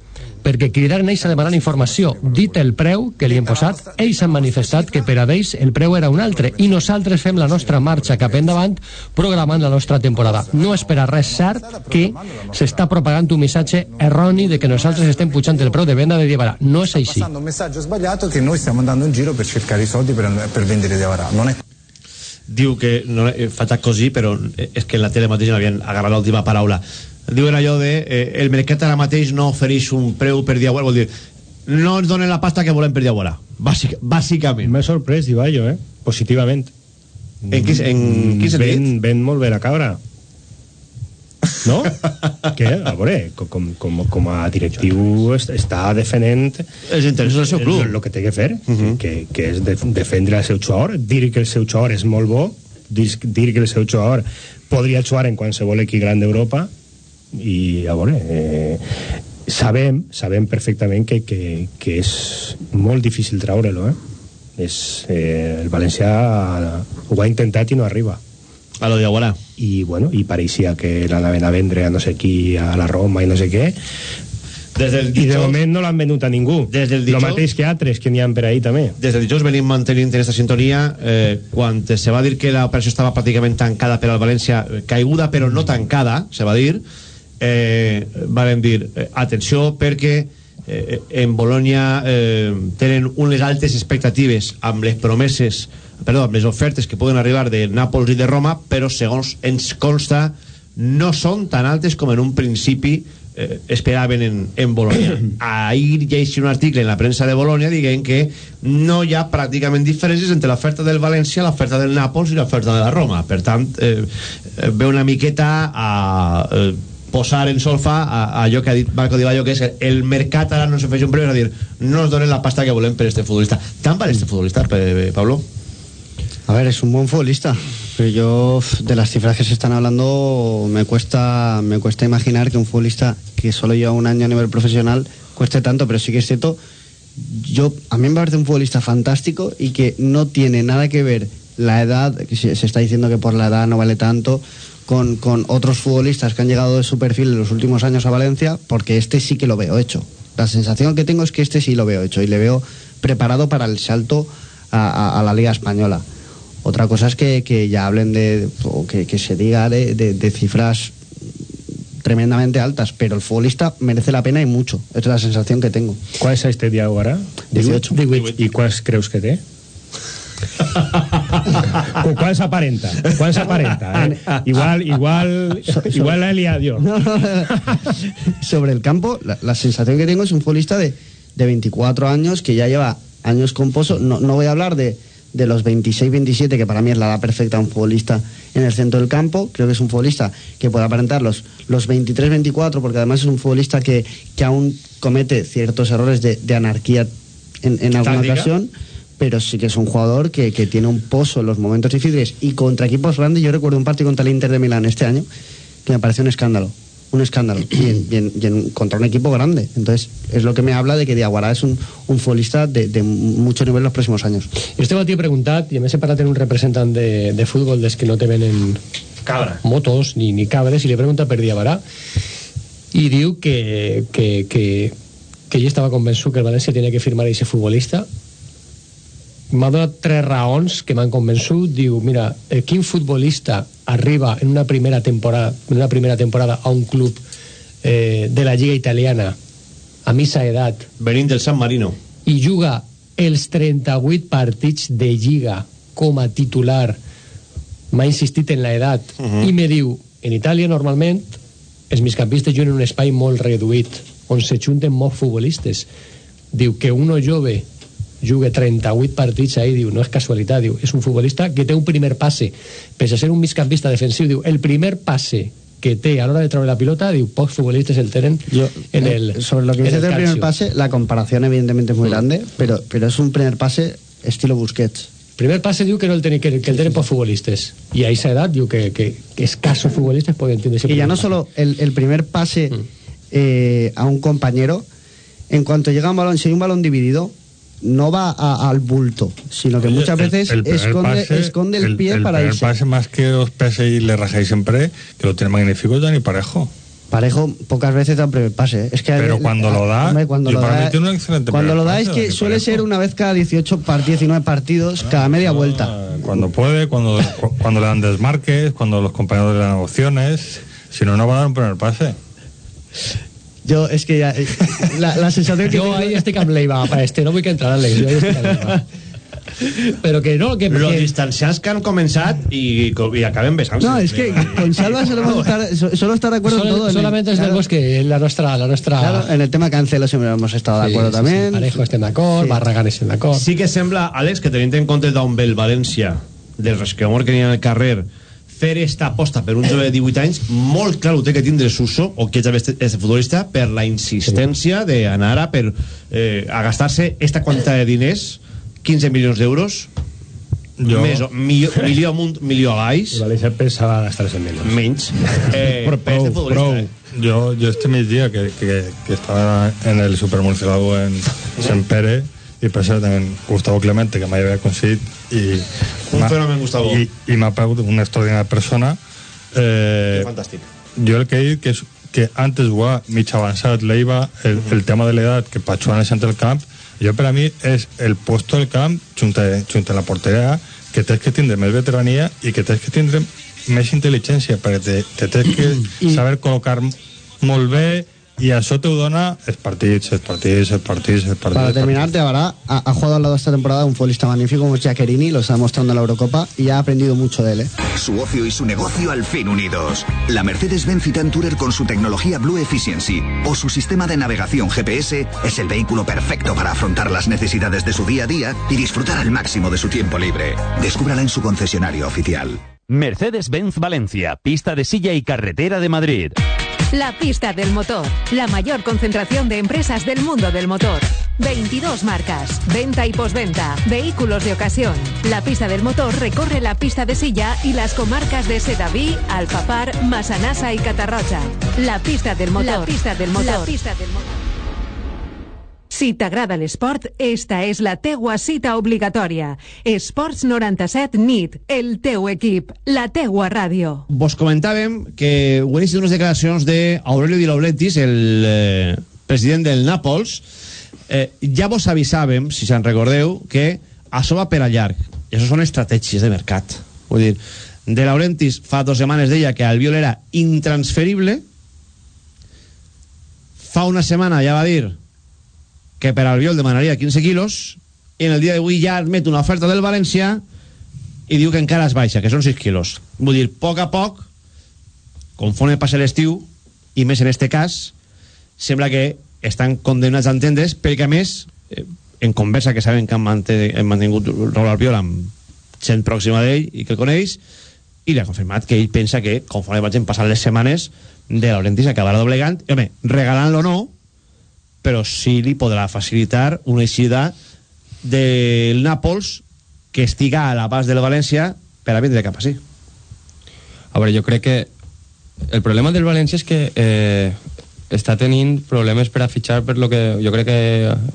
perquè cridaren ells a demanar informació. Dit el preu que li hem posat, ells han manifestat que per a ells el preu era un altre i nosaltres fem la nostra marxa cap endavant programant la nostra temporada. No és per a res cert que s'està propagant un missatge erroni de que nosaltres estem pujant el preu de venda de Diavara. No és així. Un messaggio sbagliato che noi stiamo andando in giro per cercare i soldi per, per vendere Diavarà. Non è diu que no he faig così però és que en la tele mateix havien agarrat l'última paraula diuen allò de eh, el mercat ara mateix no ofereix un preu per Diaguara vol dir no ens donen la pasta que volem per Diaguara Bàsic, bàsicament m'he sorprès Divallo eh? positivament en, quin, en quin sentit? ven, ven molt bé la cabra no? que, a veure, com, com, com a directiu est- està defendent els interessos del seu club el, que té que fer que, que és de, defendre el seu jugador dir que el seu jugador és molt bo dir, dir que el seu jugador podria jugar en qualsevol equip gran d'Europa i a veure eh, sabem, sabem perfectament que, que, que és molt difícil treure-lo eh? és, eh, el València ho ha intentat i no arriba. A lo de i, bueno, i pareixia que l'anaven a vendre a no sé qui a la Roma i no sé què. Des del i de dijous- moment no l'han venut a ningú. Des del el dijous- mateix que altres que n'hi ha per ahí també. Des del dijous venim mantenint en aquesta sintonia. Eh, quan se va dir que l'operació estava pràcticament tancada per al València caiguda però no tancada se va dir eh, varen dir eh, atenció perquè eh, en Bologna eh, tenen unes altes expectatives amb les promeses perdó, amb les ofertes que poden arribar de Nàpols i de Roma però segons ens consta no són tan altes com en un principi eh, esperaven en, en Bologna. Ahir llegeixi un article en la premsa de Bologna dient que no hi ha pràcticament diferències entre l'oferta del València, l'oferta del Nàpols i l'oferta de la Roma. Per tant, eh, eh, ve una miqueta a eh, posar en solfa a, a allò que ha dit Marco Di Baio, que és el mercat ara no se feix un preu, és a no ens donen la pasta que volem per este futbolista. Tant val este futbolista, Pablo? A ver, es un buen futbolista, pero yo de las cifras que se están hablando me cuesta me cuesta imaginar que un futbolista que solo lleva un año a nivel profesional cueste tanto, pero sí que es cierto, yo a mí me parece un futbolista fantástico y que no tiene nada que ver la edad, que se está diciendo que por la edad no vale tanto, con, con otros futbolistas que han llegado de su perfil en los últimos años a Valencia, porque este sí que lo veo hecho. La sensación que tengo es que este sí lo veo hecho y le veo preparado para el salto a, a- a la Liga Española. Otra cosa es que, que ya hablen de, o que, que se diga de, de- de cifras tremendamente altas, pero el futbolista merece la pena y mucho. Es la sensación que tengo. Quants anys té Diago ara? 18. 18. I quants creus que Qu- quants aparenta? Quants aparenta? Eh? Igual, igual, igual la he. Sobre el campo, la, la sensación que tengo es un futbolista de, de 24 años que ya lleva años con pozo. No, no voy a hablar de, de los 26-27, que para mí es la edad perfecta a un futbolista en el centro del campo. Creo que es un futbolista que puede aparentar los, los 23-24, porque además es un futbolista que, que aún comete ciertos errores de, de anarquía en, en alguna ocasión. Pero sí que es un jugador que, que tiene un pozo en los momentos difíciles y contra equipos grandes. Yo recuerdo un partido contra el Inter de Milán este año que me pareció un escándalo. Un escándalo. Y, en- y en- y en- contra un equipo grande. Entonces, es lo que me habla de que Diaguará es un, un futbolista de, de mucho nivel los próximos años. Jo este matí he preguntat, i a més he parlat amb un representant de, de futbol des que no te venen Cabra. motos ni, ni cabres, i li he preguntat per Diabarà, i diu que, que, que, que ell estava convençut que el València tenia que firmar aquest futbolista. M'ha donat tres raons que m'han convençut. Diu, mira, eh, quin futbolista arriba en una primera temporada, en una primera temporada a un club eh, de la Lliga Italiana a missa edat Venint del San Marino. i juga els 38 partits de Lliga com a titular m'ha insistit en la edat uh -huh. i me diu, en Itàlia normalment els migcampistes juguen en un espai molt reduït on se junten molts futbolistes diu que uno jove juga 38 partits ahí, diu, no és casualitat diu, és un futbolista que té un primer passe pese a ser un migcampista defensiu, diu, el primer passe que té a l'hora de treure la pilota, diu, pocs futbolistes el tenen en el, Eh, Sobre lo que dices el del primer pase, la comparación evidentemente es muy grande, pero, pero es un primer pase estilo Busquets. primer pase diu que no el tenen, que, que el tenen pocs futbolistes. I a aquesta edat diu que, que, que poden tindre ese Y ya no pase. solo el, el primer pase eh, a un compañero, en cuanto llega un balón, si hay un balón dividido, no va a- al bulto, sino que Oye, muchas el- veces el esconde, pase- esconde el, pie el para irse. pase más que os pese y le rajáis siempre, que lo tiene magnífico Dani Parejo. Parejo pocas veces da un primer pase. Es que Pero cuando lo da, hombre, cuando lo da, un excelente cuando lo da es pase, que suele Parejo. ser una vez cada 18 par- 19 partidos, cada media vuelta. Cuando puede, cuando, cu- cuando le dan desmarques, cuando los compañeros le dan opciones. Si no, no va a dar un primer pase. Yo, es que ya, eh, la, la sensación que Yo tengo- ahí estic amb l'Eiva, pa este, no vull que l'Eiva. Ahí estic amb l'Eiva. Però que no, que... Los que distanciats que han començat i, i acaben besant-se. No, es que con Salva solemos estar, so- solo estar de acuerdo en Sol- todo. en el- solamente es del claro, Bosque, la nuestra... La nuestra claro, en el tema Cancelo siempre hemos estado de Sí, acuerdo sí, también. sí, Parejo estem d'acord, Sí. Barragán estem d'acord. Sí que sembla, Àlex, que tenint en compte d'on ve el València, del resquemor que n'hi ha al carrer, fer esta aposta per un jove de 18 anys, molt clar ho té que tindre Suso, o que ja este futbolista, per la insistència d'anar a, per, eh, a gastar-se esta quantitat de diners, 15 milions d'euros, Jo- més, o- milió, milió amunt, milió a baix, El València pensava gastar-se en menys. menys, eh, Pero, per este pro, futbolista. pro. eh. Yo, yo este mismo que, que, que estaba en el supermurciélago en Sant Pere y pensé también Gustavo Clemente que me había conseguido y Un m'ha- fenomen, Gustavo. y, y me ha paregut una extraordinaria persona eh, Fantàstic. jo el que he dit que, és, que antes jugar mig avançat l'Eiva, el, el tema de l'edat que per jugar en el centre del camp jo per a mi és el puesto del camp junta, junta la porteria que tens que tindre més veterania i que tens que tindre més intel·ligència perquè te, te tens que saber col·locar molt bé i això te ho dona els partits, els partits, els partits, els partits. Para terminar, Tebará ha, ha jugado al lado esta temporada un futbolista magnífico como Giaccherini, lo está demostrando en la Eurocopa y ha aprendido mucho de él. ¿eh? Su ocio y su negocio al fin unidos. La Mercedes-Benz Citan Tourer con su tecnología Blue Efficiency o su sistema de navegación GPS es el vehículo perfecto para afrontar las necesidades de su día a día y disfrutar al máximo de su tiempo libre. Descúbrala en su concesionario oficial. Mercedes-Benz Valencia, pista de silla y carretera de Madrid. La pista del motor, la mayor concentración de empresas del mundo del motor. 22 marcas, venta y posventa, vehículos de ocasión. La pista del motor recorre la pista de silla y las comarcas de Sedaví, Alfafar, Masanasa y Catarroja. La pista del motor. La pista del motor. La pista del motor. Si t'agrada l'esport, esta és la teua cita obligatòria. Esports 97 NIT, el teu equip, la teua ràdio. vos comentàvem que ho he vist unes declaracions d'Aurelio Di Laurentiis, el eh, president del Nàpols. Eh, ja vos avisàvem, si se'n recordeu, que això va per a llarg. I això són estratègies de mercat. Vull dir, De Laurentiis fa dues setmanes deia que Albiol era intransferible. Fa una setmana ja va dir que per Albiol demanaria 15 quilos i en el dia d'avui ja admet una oferta del València i diu que encara es baixa, que són 6 quilos. Vull dir, a poc a poc, conforme passa l'estiu, i més en este cas, sembla que estan condemnats a entendre's, perquè a més, eh, en conversa que saben que han, mante- han mantingut Raúl Albiol amb gent pròxima d'ell i que el coneix, i li ha confirmat que ell pensa que, conforme vagin passant les setmanes, de Laurentiis acabarà doblegant, i home, regalant-lo no, però sí li podrà facilitar una eixida del Nàpols que estiga a l'abast del València per a vindre cap així. A veure, jo crec que el problema del València és que eh, està tenint problemes per a fitxar per lo que jo crec que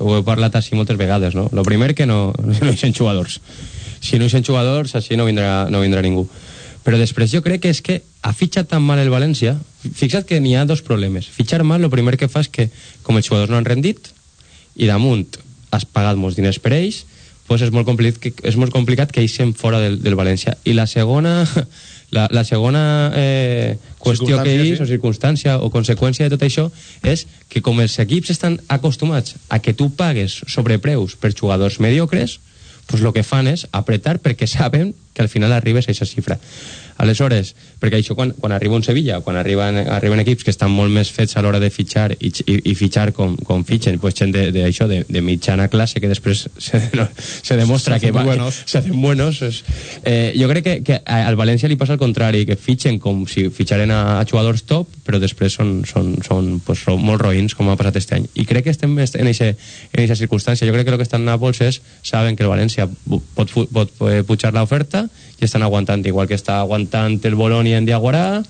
ho he parlat així moltes vegades, no? Lo primer que no, no hi ha jugadors. Si no hi ha jugadors, així no vindrà, no vindrà ningú. Però després jo crec que és que ha fitxat tan mal el València, fixa't que n'hi ha dos problemes. Fitxar mal, el primer que fa és que, com els jugadors no han rendit, i damunt has pagat molts diners per ells, pues és molt complicat que, és molt complicat que eixen fora del, del València. I la segona, la, la segona eh, qüestió que Circumstància, és, o circumstància o conseqüència de tot això, és que com els equips estan acostumats a que tu pagues sobrepreus per jugadors mediocres, pues lo que fan és apretar perquè saben que al final arribes a aquesta xifra. Aleshores, perquè això quan, quan arriba un Sevilla, quan arriben, arriben equips que estan molt més fets a l'hora de fitxar i, i, i fitxar com, com fitxen, pues gent de, de, de, de mitjana classe que després se, no, se demostra Se que hacen va, buenos. se hacen buenos. Eh, jo crec que, que al València li passa al contrari, que fitxen com si fitxaren a, a jugadors top, però després són, són, són, pues, són molt roïns, com ha passat este any. I crec que estem en aquesta circumstància. Jo crec que el que estan a Nàpols és, saben que el València pot, pot, pot pujar l'oferta i estan aguantant, igual que està aguantant el Bologna en Diaguarà,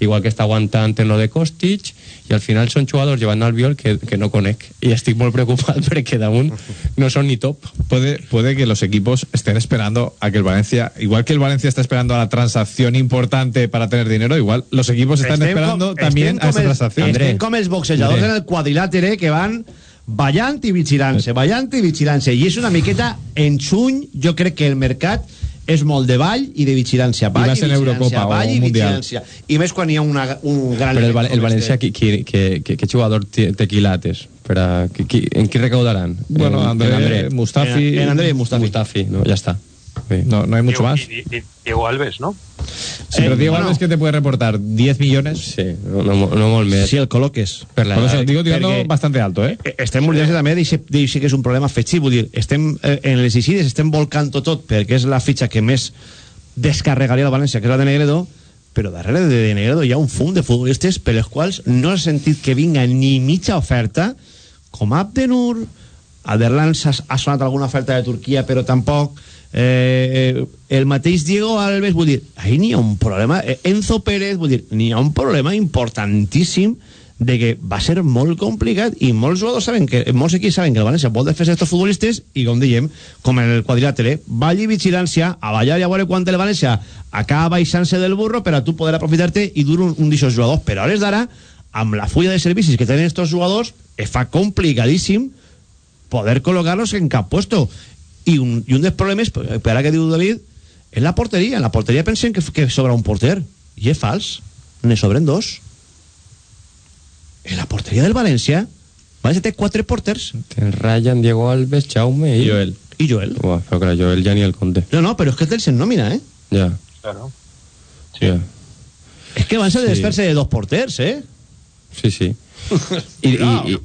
igual que està aguantant en lo de Kostic, i al final són jugadors llevant al viol que, que no conec. I estic molt preocupat perquè damunt no són ni top. Puede, puede que los equipos estén esperando a que el Valencia, igual que el Valencia está esperando a la transacción importante para tener dinero, igual los equipos están Estem esperando com- también a esa transacción. Estem com els boxejadors André. en el quadrilàtere que van ballant i vigilant-se, ballant i vigilant-se. I és una miqueta en juny, jo crec que el mercat és molt de ball i de vigilància. Ball I va i ser en vigilància, Eurocopa o ball i Mundial. vigilància. I més quan hi ha una, un gran... Però el, el València, este. qui, qui, qui, qui, jugador té, té quilates? Per a, qui, qui, en qui recaudaran? Bueno, En- en André, Mustafi- En, En André Mustafi. Mustafi, no, ya está. Sí. No, no hay mucho Diego, más. y- y- Diego Alves, ¿no? Sí, pero Eh, Diego bueno. Alves que te puede reportar 10 millones. Sí, no, no, no molt més. Si el col·loques. Per la Por eso edat. digo tirando Perquè- bastante alto, ¿eh? Eh, estem molt llançant també d'eixe que és un problema afegit vull dir, estem eh, en les eixides estem volcant tot perquè és la fitxa que més descarregaria el València que és la de Negredo però darrere de, de Negredo hi ha un fum de futbolistes per els quals no he sentit que vinga ni mitja oferta com Abdenur Aderlan s'ha ha sonat alguna oferta de Turquia però tampoc. Eh, eh, el mateix Diego Alves vull dir, ahí n'hi ha un problema. Eh, Enzo Pérez, vull dir, n'hi ha un problema importantíssim de que va ser molt complicat i molts jugadors saben que molts equips saben que el València vol defensar estos futbolistes i com dèiem, com en el quadrilàtere ball i vigilància, a ballar i a veure quan el València acaba baixant-se del burro per a tu poder aprofitar-te i dur un, un d'aixòs jugadors. Però a hores d'ara, amb la fulla de servicis que tenen estos jugadors, es fa complicadíssim poder col·locar-los en cap puesto i un, i un dels problemes, per ara que diu David és la porteria, en la porteria pensen que, que sobra un porter i és fals ne sobren dos en la porteria del València València té quatre porters Ten Ryan, Diego Alves, Jaume i... Joel. i Joel Uah, però clar, Joel ja ni el compte. no, no, però és que tens en nòmina, eh Ja, Claro. ja. és que van ser de Sí. desfer-se de dos porters, eh Sí, sí. I, i, i,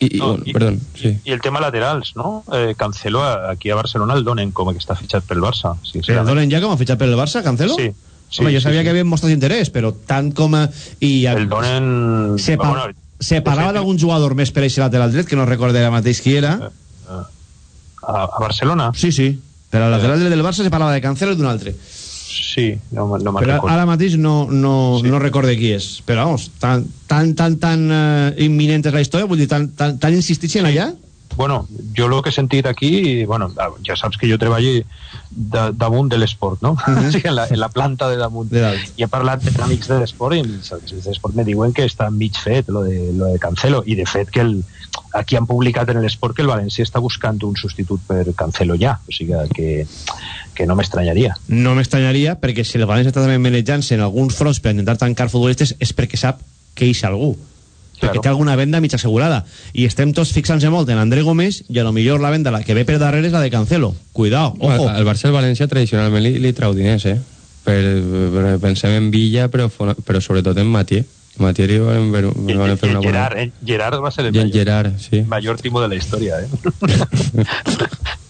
i, No, i- perdón, sí. I el tema laterals, no? Eh, Cancelo a- aquí a Barcelona el donen com que està fitxat pel Barça. el sincerament. donen ja com a fitxat per el Barça, Cancelo? Sí, sí, Home, jo sí, sabia sí. que havien mostrat interès, però tant com a... I El donen... Se, pa bueno, se parlava d'algun jugador més per a aquest lateral dret, que no recordo ara mateix qui era. a, a Barcelona? Sí, sí. Per al lateral dret del Barça se parlava de Cancelo i d'un altre. Sí, no, me- no me'n recordo. ara mateix no, no, no recorde qui és. Però, vamos, tan, tan, tan, tan uh, imminent és la història, vull dir, tan, tan, tan insistixen allà? Bueno, jo el que he sentit aquí, bueno, ja saps que jo treballo de, damunt de l'esport, no? Mhm. o sigui, en, la, en la planta de damunt. De dalt. I he parlat amb amics de l'esport i els amics de l'esport me diuen que està mig fet lo de, lo de Cancelo i de fet que el, aquí han publicat en l'esport que el València està buscant un substitut per Cancelo ja, o sigui que, que no m'estranyaria. No m'estranyaria, perquè si el València està també manejant-se en alguns fronts per intentar tancar futbolistes és perquè sap que hi ha algú. Perquè té alguna venda mig assegurada. I estem tots fixant-se molt en André Gómez i a lo millor la venda la que ve per darrere és la de Cancelo. Cuidao, ojo. El, el Barça i el València tradicionalment li, li trau diners, eh? Per, per, pensem en Villa, però, però sobretot en Matier. Matier li van, ver, I, van fer una bona... Gerard, eh? Gerard va ser el I en mayor, Gerard, sí. mayor timo de la historia, ¿eh?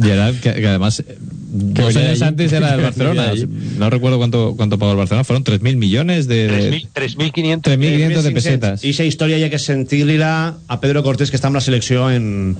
Gerard, que, que además eh, dos años allí. antes era del Barcelona. No recuerdo cuánto, cuánto pagó el Barcelona. Fueron 3.000 millones de... de 3.500 3.500 de pesetas. I aquesta història hi ha que sentir-li-la a Pedro Cortés, que està amb la selecció en,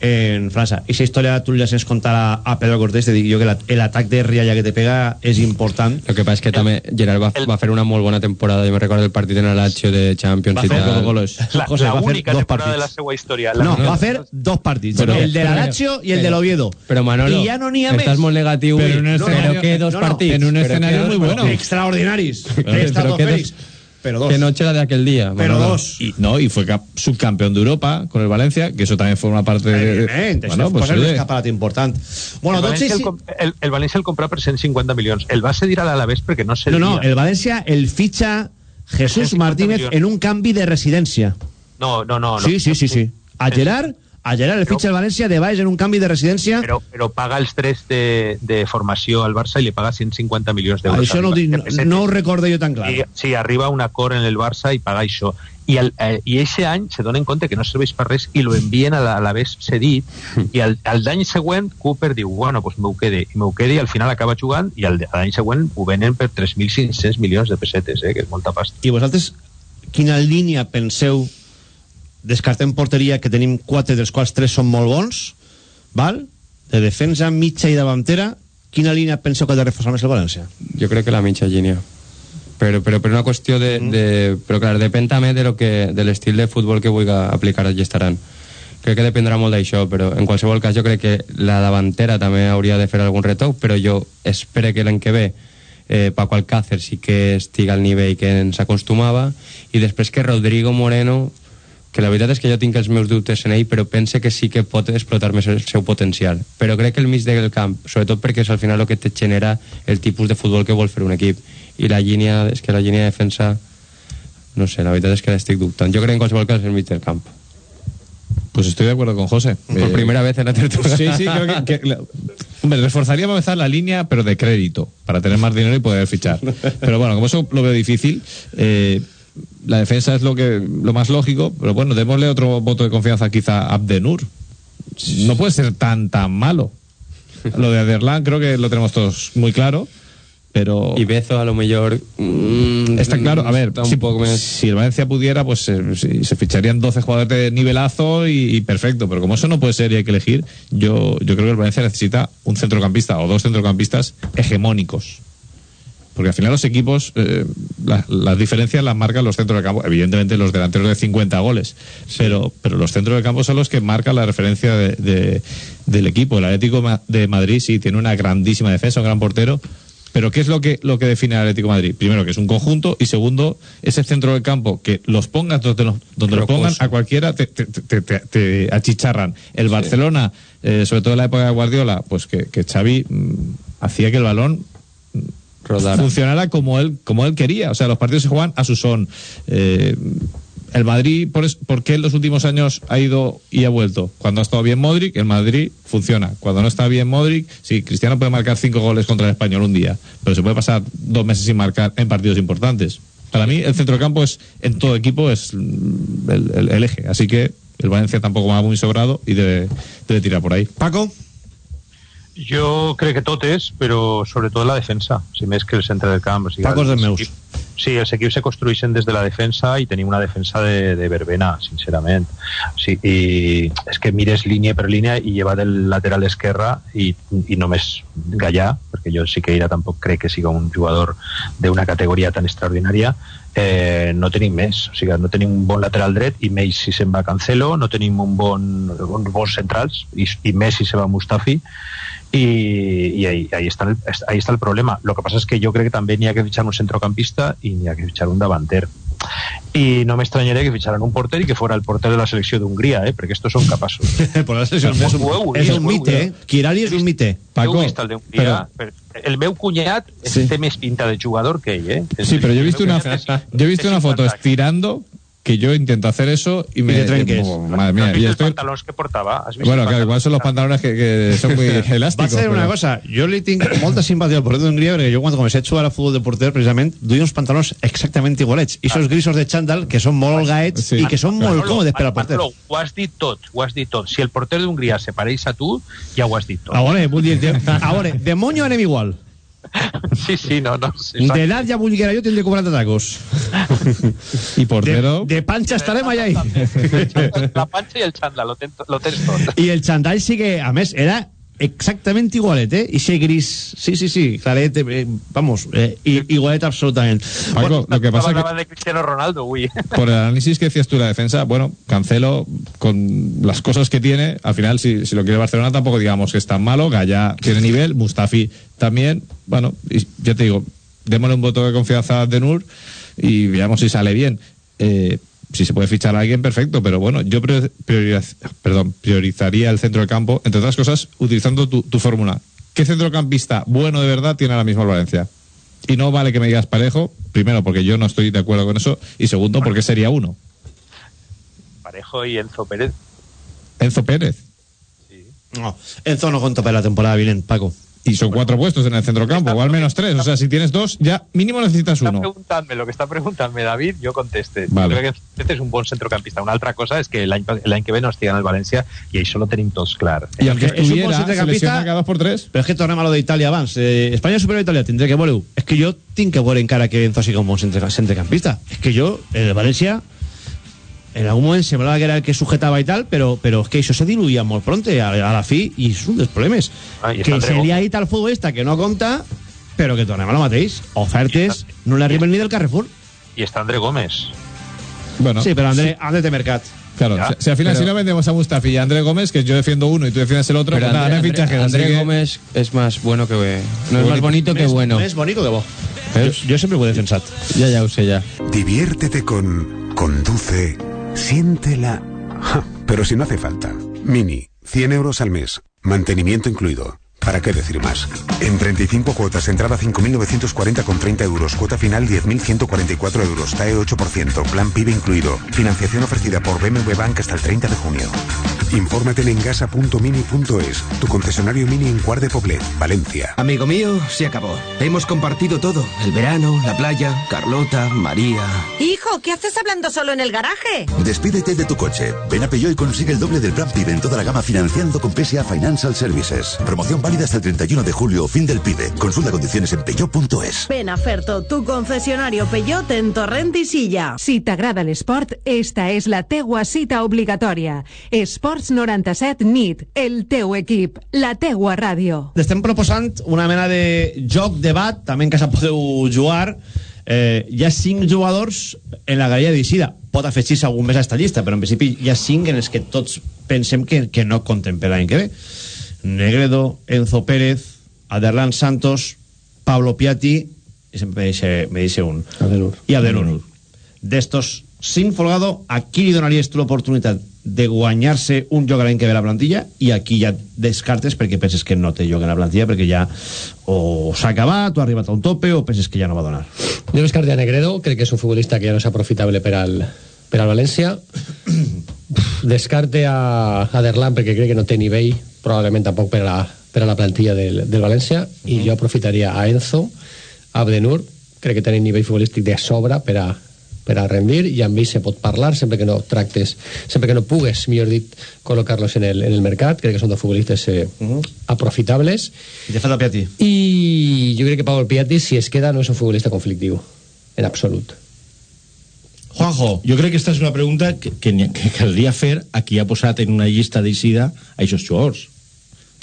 en França. I aquesta història tu li sents contar a, a Pedro Cortés, te dic jo que la- l'atac de Rialla que te pega és important. Lo que pasa es que també Gerard va, va fer una molt bona temporada. Jo me recordo el partit en el Lazio de Champions Va i fer tal. dos goles. La, José, la va fer única dos temporada de la partits. seva història. No, La va fer dos partits. Però- el de la però- Lazio i el de però- l'Oviedo. Però Manolo, I ja no n'hi ha més. estàs molt negatiu. Pero en un però que dos no, no, partits. en un Però escenario muy bueno. partits. Extraordinaris. Pero Estratosfèrics. que dos- Pero dos. Que noche la de aquel día. Pero Manolo. dos. Y, no, y fue subcampeón de Europa con el Valencia, que eso también forma parte de... Bueno, això pues, posa un oye, escaparat important. Bueno, el, sí, València el, el, el València el compra per 150 milions. El va cedir a l'Alavés perquè no No, no, el València el fitxa Jesús 150 Martínez en un canvi de residència. No, no, no. Sí, no. sí, sí, sí. A Gerard, a Gerard el fitxa el València de baix en un canvi de residència. Però, però paga els tres de, de formació al Barça i li paga 150 milions d'euros. Això no, dic- no, no ho recordo jo tan clar. I, sí, arriba un acord en el Barça i paga això. I, el, eh, i eixe any se donen compte que no serveix per res i lo envien a la- a l'Alavés cedit i al, al d'any següent Cooper diu, bueno, pues m'ho quede i m'ho quede i al final acaba jugant i al de- a l'any següent ho venen per 3.500 milions de pessetes, eh, que és molta pasta. I vosaltres, quina línia penseu descartem porteria, que tenim quatre, dels quals tres són molt bons, val? de defensa, mitja i davantera, quina línia penseu que ha de reforçar més el València? Jo crec que la mitja línia. però, però per una qüestió de, de... Però clar, depèn també de lo que, de l'estil de futbol que vulgui aplicar el Gestaran. Crec que dependrà molt d'això, però en qualsevol cas jo crec que la davantera també hauria de fer algun retoc, però jo espero que l'any que ve eh, Paco Alcácer sí que estiga al nivell que ens acostumava i després que Rodrigo Moreno que la veritat és que jo tinc els meus dubtes en ell, però pense que sí que pot explotar més el seu potencial. Però crec que el mig del camp, sobretot perquè és al final el que te genera el tipus de futbol que vol fer un equip. I la línia, és que la línia de defensa, no sé, la veritat és que l'estic dubtant. Jo crec en qualsevol cas el mig del camp. Pues estoy de acuerdo con José. Por Eh, primera vez en la tertulia. Sí, sí, creo que, que- hombre, reforzaría para empezar la línea, pero de crédito, para tener más dinero y poder fichar. Pero bueno, como eso lo veo difícil, eh, la defensa es lo que lo más lógico, pero bueno, démosle otro voto de confianza quizá a Abdenur. No puede ser tan tan malo. Lo de Aderlan creo que lo tenemos todos muy claro, pero Y Bezo a lo mejor... mm, Está claro, a ver, un si, poco más- si el Valencia pudiera, pues eh, se ficharían 12 jugadores de nivelazo y, y perfecto, pero como eso no puede ser y hay que elegir, yo, yo creo que el Valencia necesita un centrocampista o dos centrocampistas hegemónicos. Porque al final los equipos, eh, la- las diferencias las marcan los centros de campo, evidentemente los delanteros de 50 goles, pero, pero los centros de campo son los que marcan la referencia de- de- del equipo. El Atlético de Madrid sí tiene una grandísima defensa, un gran portero, pero ¿qué es lo que, lo que define al Atlético de Madrid? Primero, que es un conjunto, y segundo, ese centro del campo, que los pongas donde los, donde los Rocoso. pongan, a cualquiera te, te- te- te- te achicharran. El Barcelona, eh, sobre todo en la época de Guardiola, pues que, que Xavi mm, hacía que el balón Rodara. funcionara como él como él quería. O sea, los partidos se juegan a su son. Eh, el Madrid, por, es- ¿por qué en los últimos años ha ido y ha vuelto? Cuando ha estado bien Modric, el Madrid funciona. Cuando no está bien Modric, sí, Cristiano puede marcar cinco goles contra el Español un día, pero se puede pasar dos meses sin marcar en partidos importantes. Para mí, el centrocampo es, en todo equipo, es el, el- el eje. Así que el Valencia tampoco va muy sobrado y debe, debe tirar por ahí. Paco? Jo crec que totes, però sobretot la defensa, si més que el centre del camp. O sigui, Paco és dels els meus. equips- Sí, els equips se construeixen des de la defensa i tenim una defensa de, de verbena, sincerament. Sí, I és que mires línia per línia i lleva del lateral esquerre i, i només Gallà, perquè jo sí que ella tampoc crec que siga un jugador d'una categoria tan extraordinària, eh, no tenim més. O sigui, no tenim un bon lateral dret i més si se'n va Cancelo, no tenim un bon, bons centrals i, i més si se va Mustafi y, y ahí, ahí, está el, ahí está el problema. Lo que pasa es que yo creo que también ni hay que fichar un centrocampista y ni hay que fichar un davanter. Y no me extrañaría que ficharan un porter y que fuera el porter de la selección de Hungría, ¿eh? porque estos son capaços. Por la sessió, és un, és un mite, eh? Kirali és un mite. Paco, vist el de Hungría, però... el meu cunyat Sí. té més pinta de jugador que ell, ¿eh? Sí, pero yo he meu una, yo he visto una foto estirando que yo intento hacer eso y me te trenques. como, madre mía, ¿Has y visto estoy- els pantalons que portava? Has vist bueno, claro, igual son los pantalones que, que son muy Va elásticos. ser una pero- cosa, jo li tinc molta simpatia al porter d'Hongria perquè jo quan comencé a jugar a futbol de porter precisament duia uns pantalons exactament igualets i esos grisos de xandall que són molt gaets Sí. i que són molt Manolo, còmodes per al porter Manolo, ho has dit tot, ho has dit tot. Si el porter d'Hongria se pareix a tu, ja ho has dit tot. a veure, vull dir, de, a veure, de monyo anem igual Sí, sí, no, no. Sí, d'edat ja vulguera jo tindré 40 tacos y portero de, de panxa estarem allà i, La panxa i el xandla, lo, ten, lo i el xandall sí que a més era exactament igualet, eh? I ese gris, sí, sí, sí, claret, eh, vamos, eh, i- igualet absolutament. Paco, lo que pasa que de Cristiano Ronaldo, uy. por el análisis que decías tú de la defensa, bueno, Cancelo, con las cosas que tiene, al final, si, si lo quiere Barcelona, tampoco digamos que es tan malo. Gaya tiene nivel, Mustafi también. Bueno, y ya te digo, démosle un voto de confianza a Denur y veamos si sale bien. Eh, si se puede fichar a alguien, perfecto, pero bueno, yo prior- prioriz- perdón, priorizaría el centro del campo, entre otras cosas, utilizando tu, tu fórmula. ¿Qué centrocampista bueno de verdad tiene ahora mismo el Valencia? Y no vale que me digas parejo, primero porque yo no estoy de acuerdo con eso, y segundo porque sería uno. Parejo y Enzo Pérez. Enzo Pérez. No, Enzo no conta per la temporada vinent, Paco. Y son cuatro puestos en el centrocampo, o al menos tres. O sea, si tienes dos, ya mínimo necesitas Está uno. preguntant-me, lo que està preguntant-me David, jo conteste. Vale. Jo crec que este és un bon centrocampista. Una altra cosa és que l'any l'any que ve no estigui en el València i això lo tenim tots clar. Y aunque que es un bon centrocampista- cada dos por tres. Però és que tornem a lo d'Itàlia abans. Eh, Espanya superior a Itàlia, tindré que voleu. És que jo tinc que veure encara que Enzo sigui un bon centre, centrecampista. És que jo, el València, en algun moment semblava que era el que sujetava i tal, però, però és que això se diluïa molt pronte a, a la fi i és un dels problemes. Ah, que se li ha dit al futbolista que no compta però que tornem a lo mateix. Ofertes no li arriben ni del Carrefour. Y está André Gómez. Bueno, Sí, pero André, André de mercat. Claro, Ya. si, al final Pero- si no vendemos a Mustafi y a André Gómez, que yo defiendo uno y tú defiendes el otro, Pero pues nada, no hay André, fichajes. André así que- Gómez es más bueno que... No es más bonito que bueno. Més bonico que. Jo, jo sempre ho he defensat. Ya, ya, usé ya. Diviértete con Conduce, siéntela. Ja, pero si no hace falta. Mini, 100 euros al mes, mantenimiento incluido. ¿Para qué decir más? En 35 cuotas, entrada 5.940 con 30 euros, cuota final 10.144 euros, TAE 8%, plan PIB incluido. Financiación ofrecida por BMW Bank hasta el 30 de junio. Infórmate en engasa.mini.es, tu concesionario Mini en Cuart de Poblet, Valencia. Amigo mío, se acabó. Hemos compartido todo. El verano, la playa, Carlota, María. Hijo, ¿qué haces hablando solo en el garaje? Despídete de tu coche. Ven a Peugeot y consigue el doble del plan PIB en toda la gama financiando con PSA Financial Services. Promoción válida hasta el 31 de julio, fin del PIB. Consulta condiciones en peugeot.es. Ven a Ferto, tu concesionario Peugeot en Torrent i Silla. Si t'agrada l'esport, esta és la teua cita obligatòria. Esports 97 NIT, el teu equip, la teua ràdio. Estem proposant una mena de joc, debat, també en casa podeu jugar. Eh, hi ha cinc jugadors en la galeria d'Eixida. Pot afegir-se algun més a esta llista, però en principi hi ha cinc en els que tots pensem que, que no compten per l'any que ve. Negredo, Enzo Pérez, Aderlan Santos, Pablo Piatti, y siempre me dice, me dice un. Abdelur. Y Abdelur. D'estos cinc, Folgado, a qui li donaries tu l'oportunitat de guanyar-se un lloc a l'any que ve a la plantilla i aquí ja descartes perquè penses que no té lloc en la plantilla perquè ja o s'ha acabat o ha arribat a un tope o penses que ja no va donar Jo descarté a Negredo, crec que és un futbolista que ja no és aprofitable per al, per al València. Descarte a, a Derlan perquè crec que no té nivell, probablement tampoc per a per a la plantilla del, del València, i jo aprofitaria a Enzo, a Abdenur, crec que tenen nivell futbolístic de sobre per a, per a rendir, i amb ell se pot parlar sempre que no tractes, sempre que no pugues, millor dit, col·locar-los en el, en el mercat, crec que són dos futbolistes eh, aprofitables. I te falta Piatti. I jo crec que Pablo Piatti, si es queda, no és un futbolista conflictiu, en absolut. Juanjo. Jo crec que aquesta és una pregunta que, que, que caldria fer a qui ha posat en una llista d'eixida a aquests jugadors.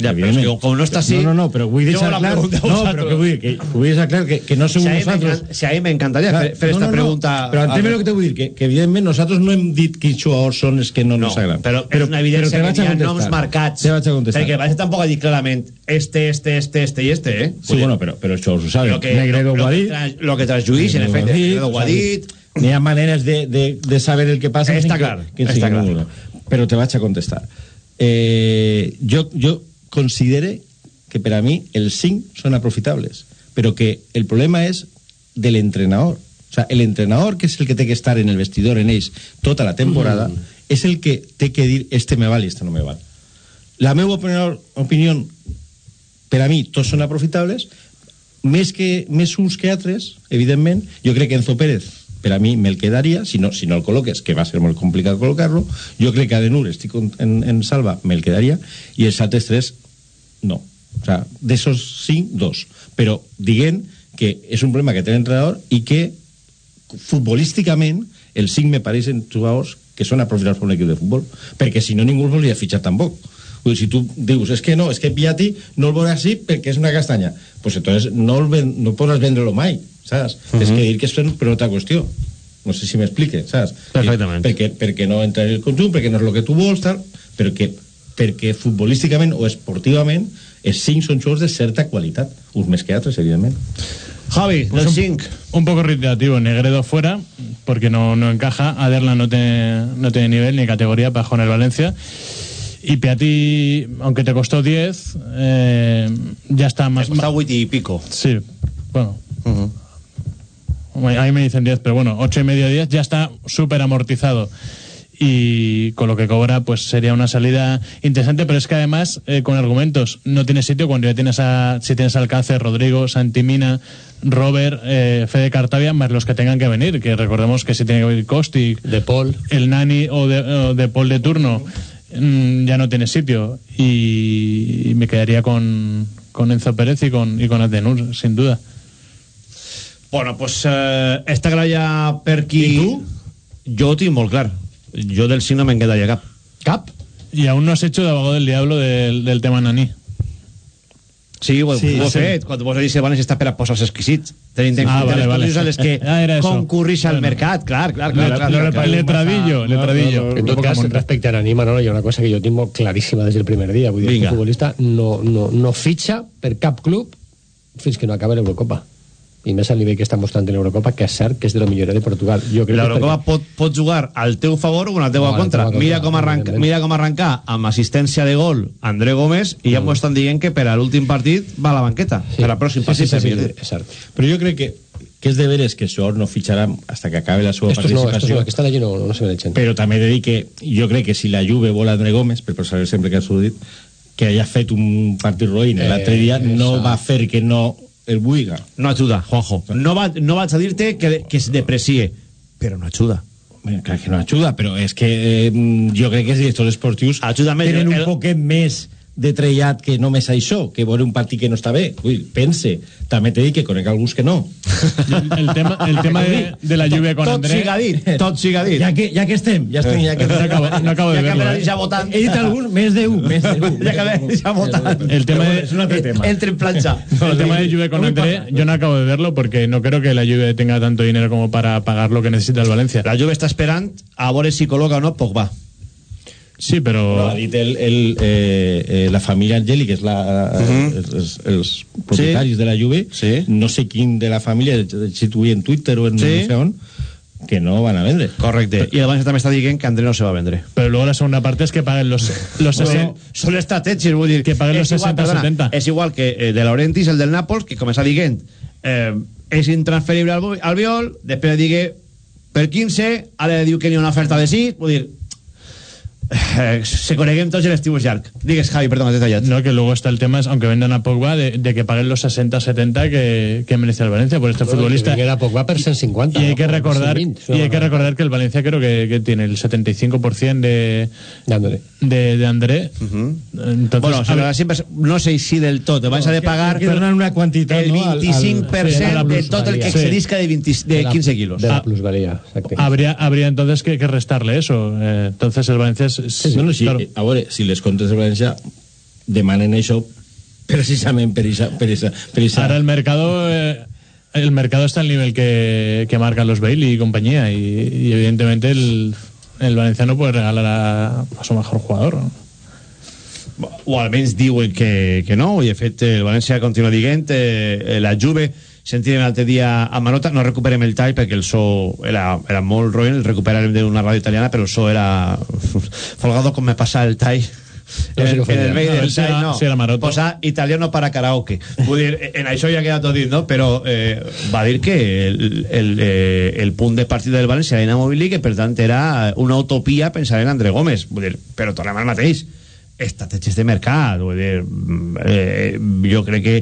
Ja, però és que com- no està així, No, no, no, però vull deixar la clar... a No, però que vull, que, vull deixar clar que, que no som Si a nosaltres... si a mi m'encantaria fer, fer esta pregunta Però a- entén el que te vull dir, que, que evidentment nosaltres no hem dit quins jugadors són els que no, No, nos agraden. però, és una evidència que a hi ha noms marcats. Te vaig a contestar. Perquè València tampoc ha dit clarament este, este, este, este i este, eh? Sí, bueno, però, però això ho saben. Lo que, Negredo ho que, trans, lo que transjuís, en efecte. Negredo ho ha dit. N'hi ha maneres de, de, de saber el que passa Està que- clar, que, està clar. Però te vaig a contestar. Eh, jo, jo considere que per a mi els són aprofitables, però que el problema és de l'entrenador. O sea, el entrenador, que és el que té que estar en el vestidor en ells tota la temporada, mm. és el que té que dir este me val i este no me val. La meva opinió, opinió per a mi tots són aprofitables, més, que, més uns que altres, evidentment. Jo crec que Enzo Pérez, per a mi, me'l quedaria, si no, si no el col·loques, que va ser molt complicat col·locar-lo. Jo crec que Adenur, estic en, en, salva, me'l quedaria, i els altres tres, no. O sea, d'esos cinc, dos. Però diguem que és un problema que té l'entrenador i que futbolísticament els cinc me pareixen jugadors que són aprofitables per un equip de futbol perquè si no ningú els volia fitxar tampoc Vull dir, si tu dius, és que no, és que Piatti no el veurà així perquè és una castanya pues entonces no, el ven, no podràs vendre-lo mai saps? Uh -huh. és que dir que és per una altra qüestió no sé si m'explique, saps? Perfectament. perquè, perquè no entra en el conjunt, perquè no és el que tu vols tal, però que perquè futbolísticament o esportivament els cinc són jugadors de certa qualitat uns més que altres, evidentment Javi, Pues del un- 5. Un poco reiterativo. Negredo fuera, porque no, no encaja. Aderla no tiene, no tiene nivel ni categoría para jugar en el Valencia. Y Piatti, aunque te costó 10, eh, ya está más. Está y pico. Sí, bueno. Ahí me dicen 10, pero bueno, 8 y medio 10 ya está súper amortizado. Y con lo que cobra, pues sería una salida interesante, pero es que además, eh, con argumentos, no tiene sitio cuando ya tienes a, si tienes alcance Rodrigo, Santimina, Robert, eh, Fede Cartavia, más los que tengan que venir, que recordemos que si tiene que venir Costi, De Paul. el Nani o de, o de Paul de turno, mm, ya no tiene sitio. Y, y me quedaría con, con Enzo Pérez y con, y con Adenur, sin duda. Bueno, pues eh, està clar ja per qui... I tu? Jo ho tinc molt clar. Jo del 5 no me'n quedaria cap. Cap. Y aún no has hecho de abogado del diablo del, del tema Nani. Sí, ho, Sí, sí, ho he sí. fet. Quan vos que València està per a posar-se exquisits. Tenint en Ah, compte vale, les vale. en les que Ah, concurrís al Bueno. mercat. Clar, clar, clar. Le- clar, le- clar, clar. letradillo, letradillo. En tot cas, respecte a Anima, no, hi ha una cosa que jo tinc molt claríssima des del primer dia. Vull dir, Vinga. que el futbolista no, no, no fitxa per cap club fins que no acabi l'Eurocopa. I més al nivell que està mostrant en l'Eurocopa, que és cert que és de la millor de Portugal. Jo crec que L'Eurocopa perquè- pot, pot jugar al teu favor o en la teua No, a la contra. contra, Mira com, arranca, mira com arrencar amb assistència de gol André Gómez i ja m'ho estan dient que per a l'últim partit va a la banqueta. Per al pròxim partit. millor dit. és cert. Però jo crec que, que és de veres que Sor no fitxarà hasta que acabe la seva Estos no, participació. estos no, aquesta allí no, no se mereixen. Però també he de dir que jo crec que si la Juve vol André Gómez, per saber sempre que ha sortit, que haya fet un partit roïn Eh, l'altre dia, no exacte. va fer que no el vulga. No ajuda, Juanjo. No, va, no vaig a dir-te que, que es deprecie, però no ajuda. Clar que no ajuda, però és que eh, jo crec que els directors esportius Ajuda més. tenen un El- poquet més de trellat que només això, que veure un partit que no està bé. Ui, pense. També t'he dit que conec alguns que no. El tema, el tema de, de la lluvia con tot André... siga dit, tot siga dit. Ja que, ja que estem, ja estem, ja que No acabo, no acabo de Ja que verlo, me eh. ja votant. He dit algun, més d'un, més d'un. Ja que me ja votant. El tema de, És un altre tema. Entre en plancha. el tema de Juve con André, yo no acabo de verlo porque no creo que la Juve tenga tanto dinero como para pagar lo que necesita el Valencia. La Juve està esperant a veure si col·loca o no Pogba. Sí, No, pero ha dit el, el, eh, eh, la família Angeli, que és la, Mhm. els, els, els propietaris de la Juve, Sí. no sé quin de la família, si tu en Twitter o en Sí. no sé on, que no van a vendre. Correcte. I el València també està dient que André no se va a vendre. pero luego la segunda parte es que paguen los, los 60. Són estratègies, vull dir... Que paguen los és igual, 60, perdona, 70. És igual que eh, de Laurentiis, el del Nàpols, que comença dient eh, és intransferible al, al Viol, després digue per 15, ara diu que n'hi ha una oferta de 6, vull dir... Eh, se coneguem tots l'estiu llarg. Digues, Javi, perdona, t'he tallat. No, que luego está el tema, es, aunque vendan a Pogba, de, de que paguen los 60-70 que, que merece el Valencia por este futbolista. Que era Pogba per 150. Y hay que no, recordar 120, y hay que recordar que el Valencia creo que, que tiene el 75% de, De André. de, de André. Entonces, Bueno, a ver, si sempre, no sé si del tot, vas a de pagar que donen una quantitat, el no, al- al- 25% sí, a la de tot el que excedisca de, 20, de la- 15 kilos. De Ah. la plusvalía, exacte. habría, habría entonces que, que restarle eso. Eh, entonces el Valencia es, es- no, no, sí, claro. eh, a veure, si les comptes de València demanen això precisament per esa, per esa, per esa... Ahora el mercado eh, el mercado está al nivel que, que marcan los Bailey y compañía y, y evidentemente el, el valenciano puede regalar a, a su mejor jugador. o almenys diuen que, que no i de fet el València continua dient eh, la Juve sentirem l'altre dia a Manota no recuperem el tall perquè el so era, era molt roïn, el recuperarem d'una ràdio italiana però el so era folgado com me passa el tall No, en, el, feia. en el No, del sí tall no sí posar italiano para karaoke. Vull dir, en això ja queda tot dit no? però eh, va dir que el, el, eh, el punt de partida del València era inamovible i que per tant era una utopia pensar en André Gómez. Vull dir, però tornem al mateix. Estratègies de mercat vull dir, mm, eh, jo crec que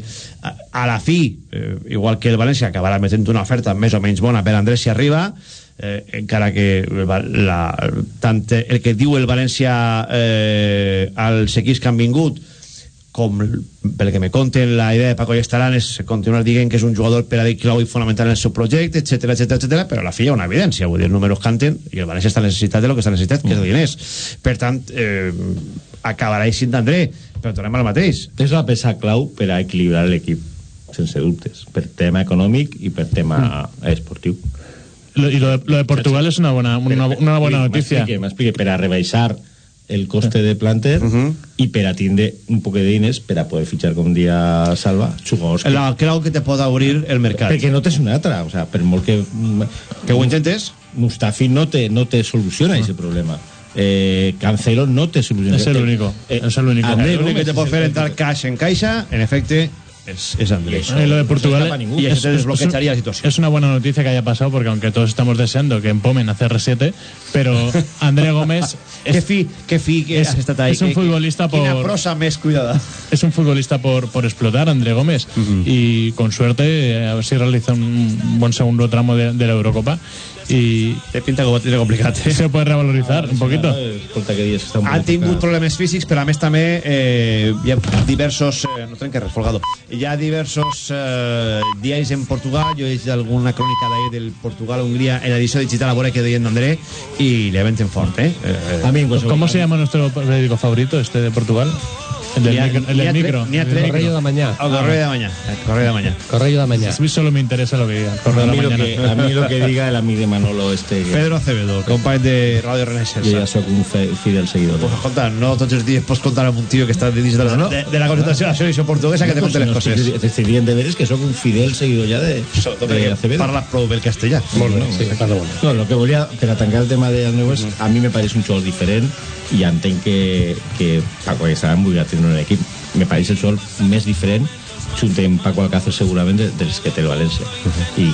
a, a la fi eh, igual que el València acabarà metent una oferta més o menys bona per Andrés si arriba eh, encara que la, la, tant el que diu el València eh, als equips que han vingut com pel que me conten la idea de Paco Estarán és continuar dient que és un jugador per a dir clau i fonamental en el seu projecte, etc etc etc, però a la fi hi ha una evidència, vull dir, els números canten i el València està necessitat de lo que està necessitat, que és de diners. Per tant, eh, acabarà eixint d'André, però tornem al mateix. És la peça clau per a equilibrar l'equip, sense dubtes, per tema econòmic i per tema esportiu. Lo- y lo de, lo de Portugal es una buena, una, una buena noticia. M'explique, m'explique, per a rebaixar el coste de planter i per a tindre un poc de diners per a poder fitxar, com dia Salva, jugadors que... La clau que te pot obrir el mercat. Perquè no tens una altra, o sea, per molt que... Que ho intentes? Mustafi no te, no te soluciona ese problema. Eh, Cancelo no te soluciona. Es el único, es el único. André L'únic que Gómez te és pot el fer que- entrar cash en caixa, en efecte, és, és Andrés. Eh, lo de Portugal No. Y eso desbloquearía la situación. Es una buena noticia que haya pasado porque aunque todos estamos deseando que empomen a CR7, pero André Gómez es, Que fi, que fi que es, es un futbolista por prosa més cuidada. es un futbolista por, por explotar, André Gómez, y con suerte eh, a ver si realiza un buen segundo tramo de, de la Eurocopa y Té pinta que ho va tenir complicat. Eh? se puede revalorizar un poquito. Escolta, que dies, està poc tingut problemes físics, però a més també eh, hi ha diversos... Eh, no trenca res, Folgado. Hi ha diversos eh, diaris en Portugal, jo he llegit alguna crònica d'ahir del Portugal-Hongria en edició digital, a veure què deien d'André, i le venten fort, eh? eh A mi, en qualsevol ¿Cómo se llama nuestro periódico favorito, este de Portugal? El del micro. El del micro. mañana. El correo de mañana. El correo de mañana. Correo de mañana. A mí solo me interesa lo que diga. el Correo A de mí, la lo mañana. que, a mí lo que diga el amigo de Manolo este... Pedro Acevedo, company de Radio Renaissance. jo ja sóc un fidel seguidor. Pues escolta, no tots els dies pots contar amb un tio que està dins de la, No, de, de la concentració de la selecció portuguesa que te conte les coses. dient de veres que sóc un fidel seguidor ja de, de Acevedo. Parla prou bé el castellà. Molt bé, sí, parla molt No, lo que volia, per a tancar el tema de Andreu, a mi me pareix un xol diferent i entenc que, que Paco Ayesán volia tenir un equip. Me pareix el xol més diferent junt amb Paco Alcácer segurament de- dels que té el València. I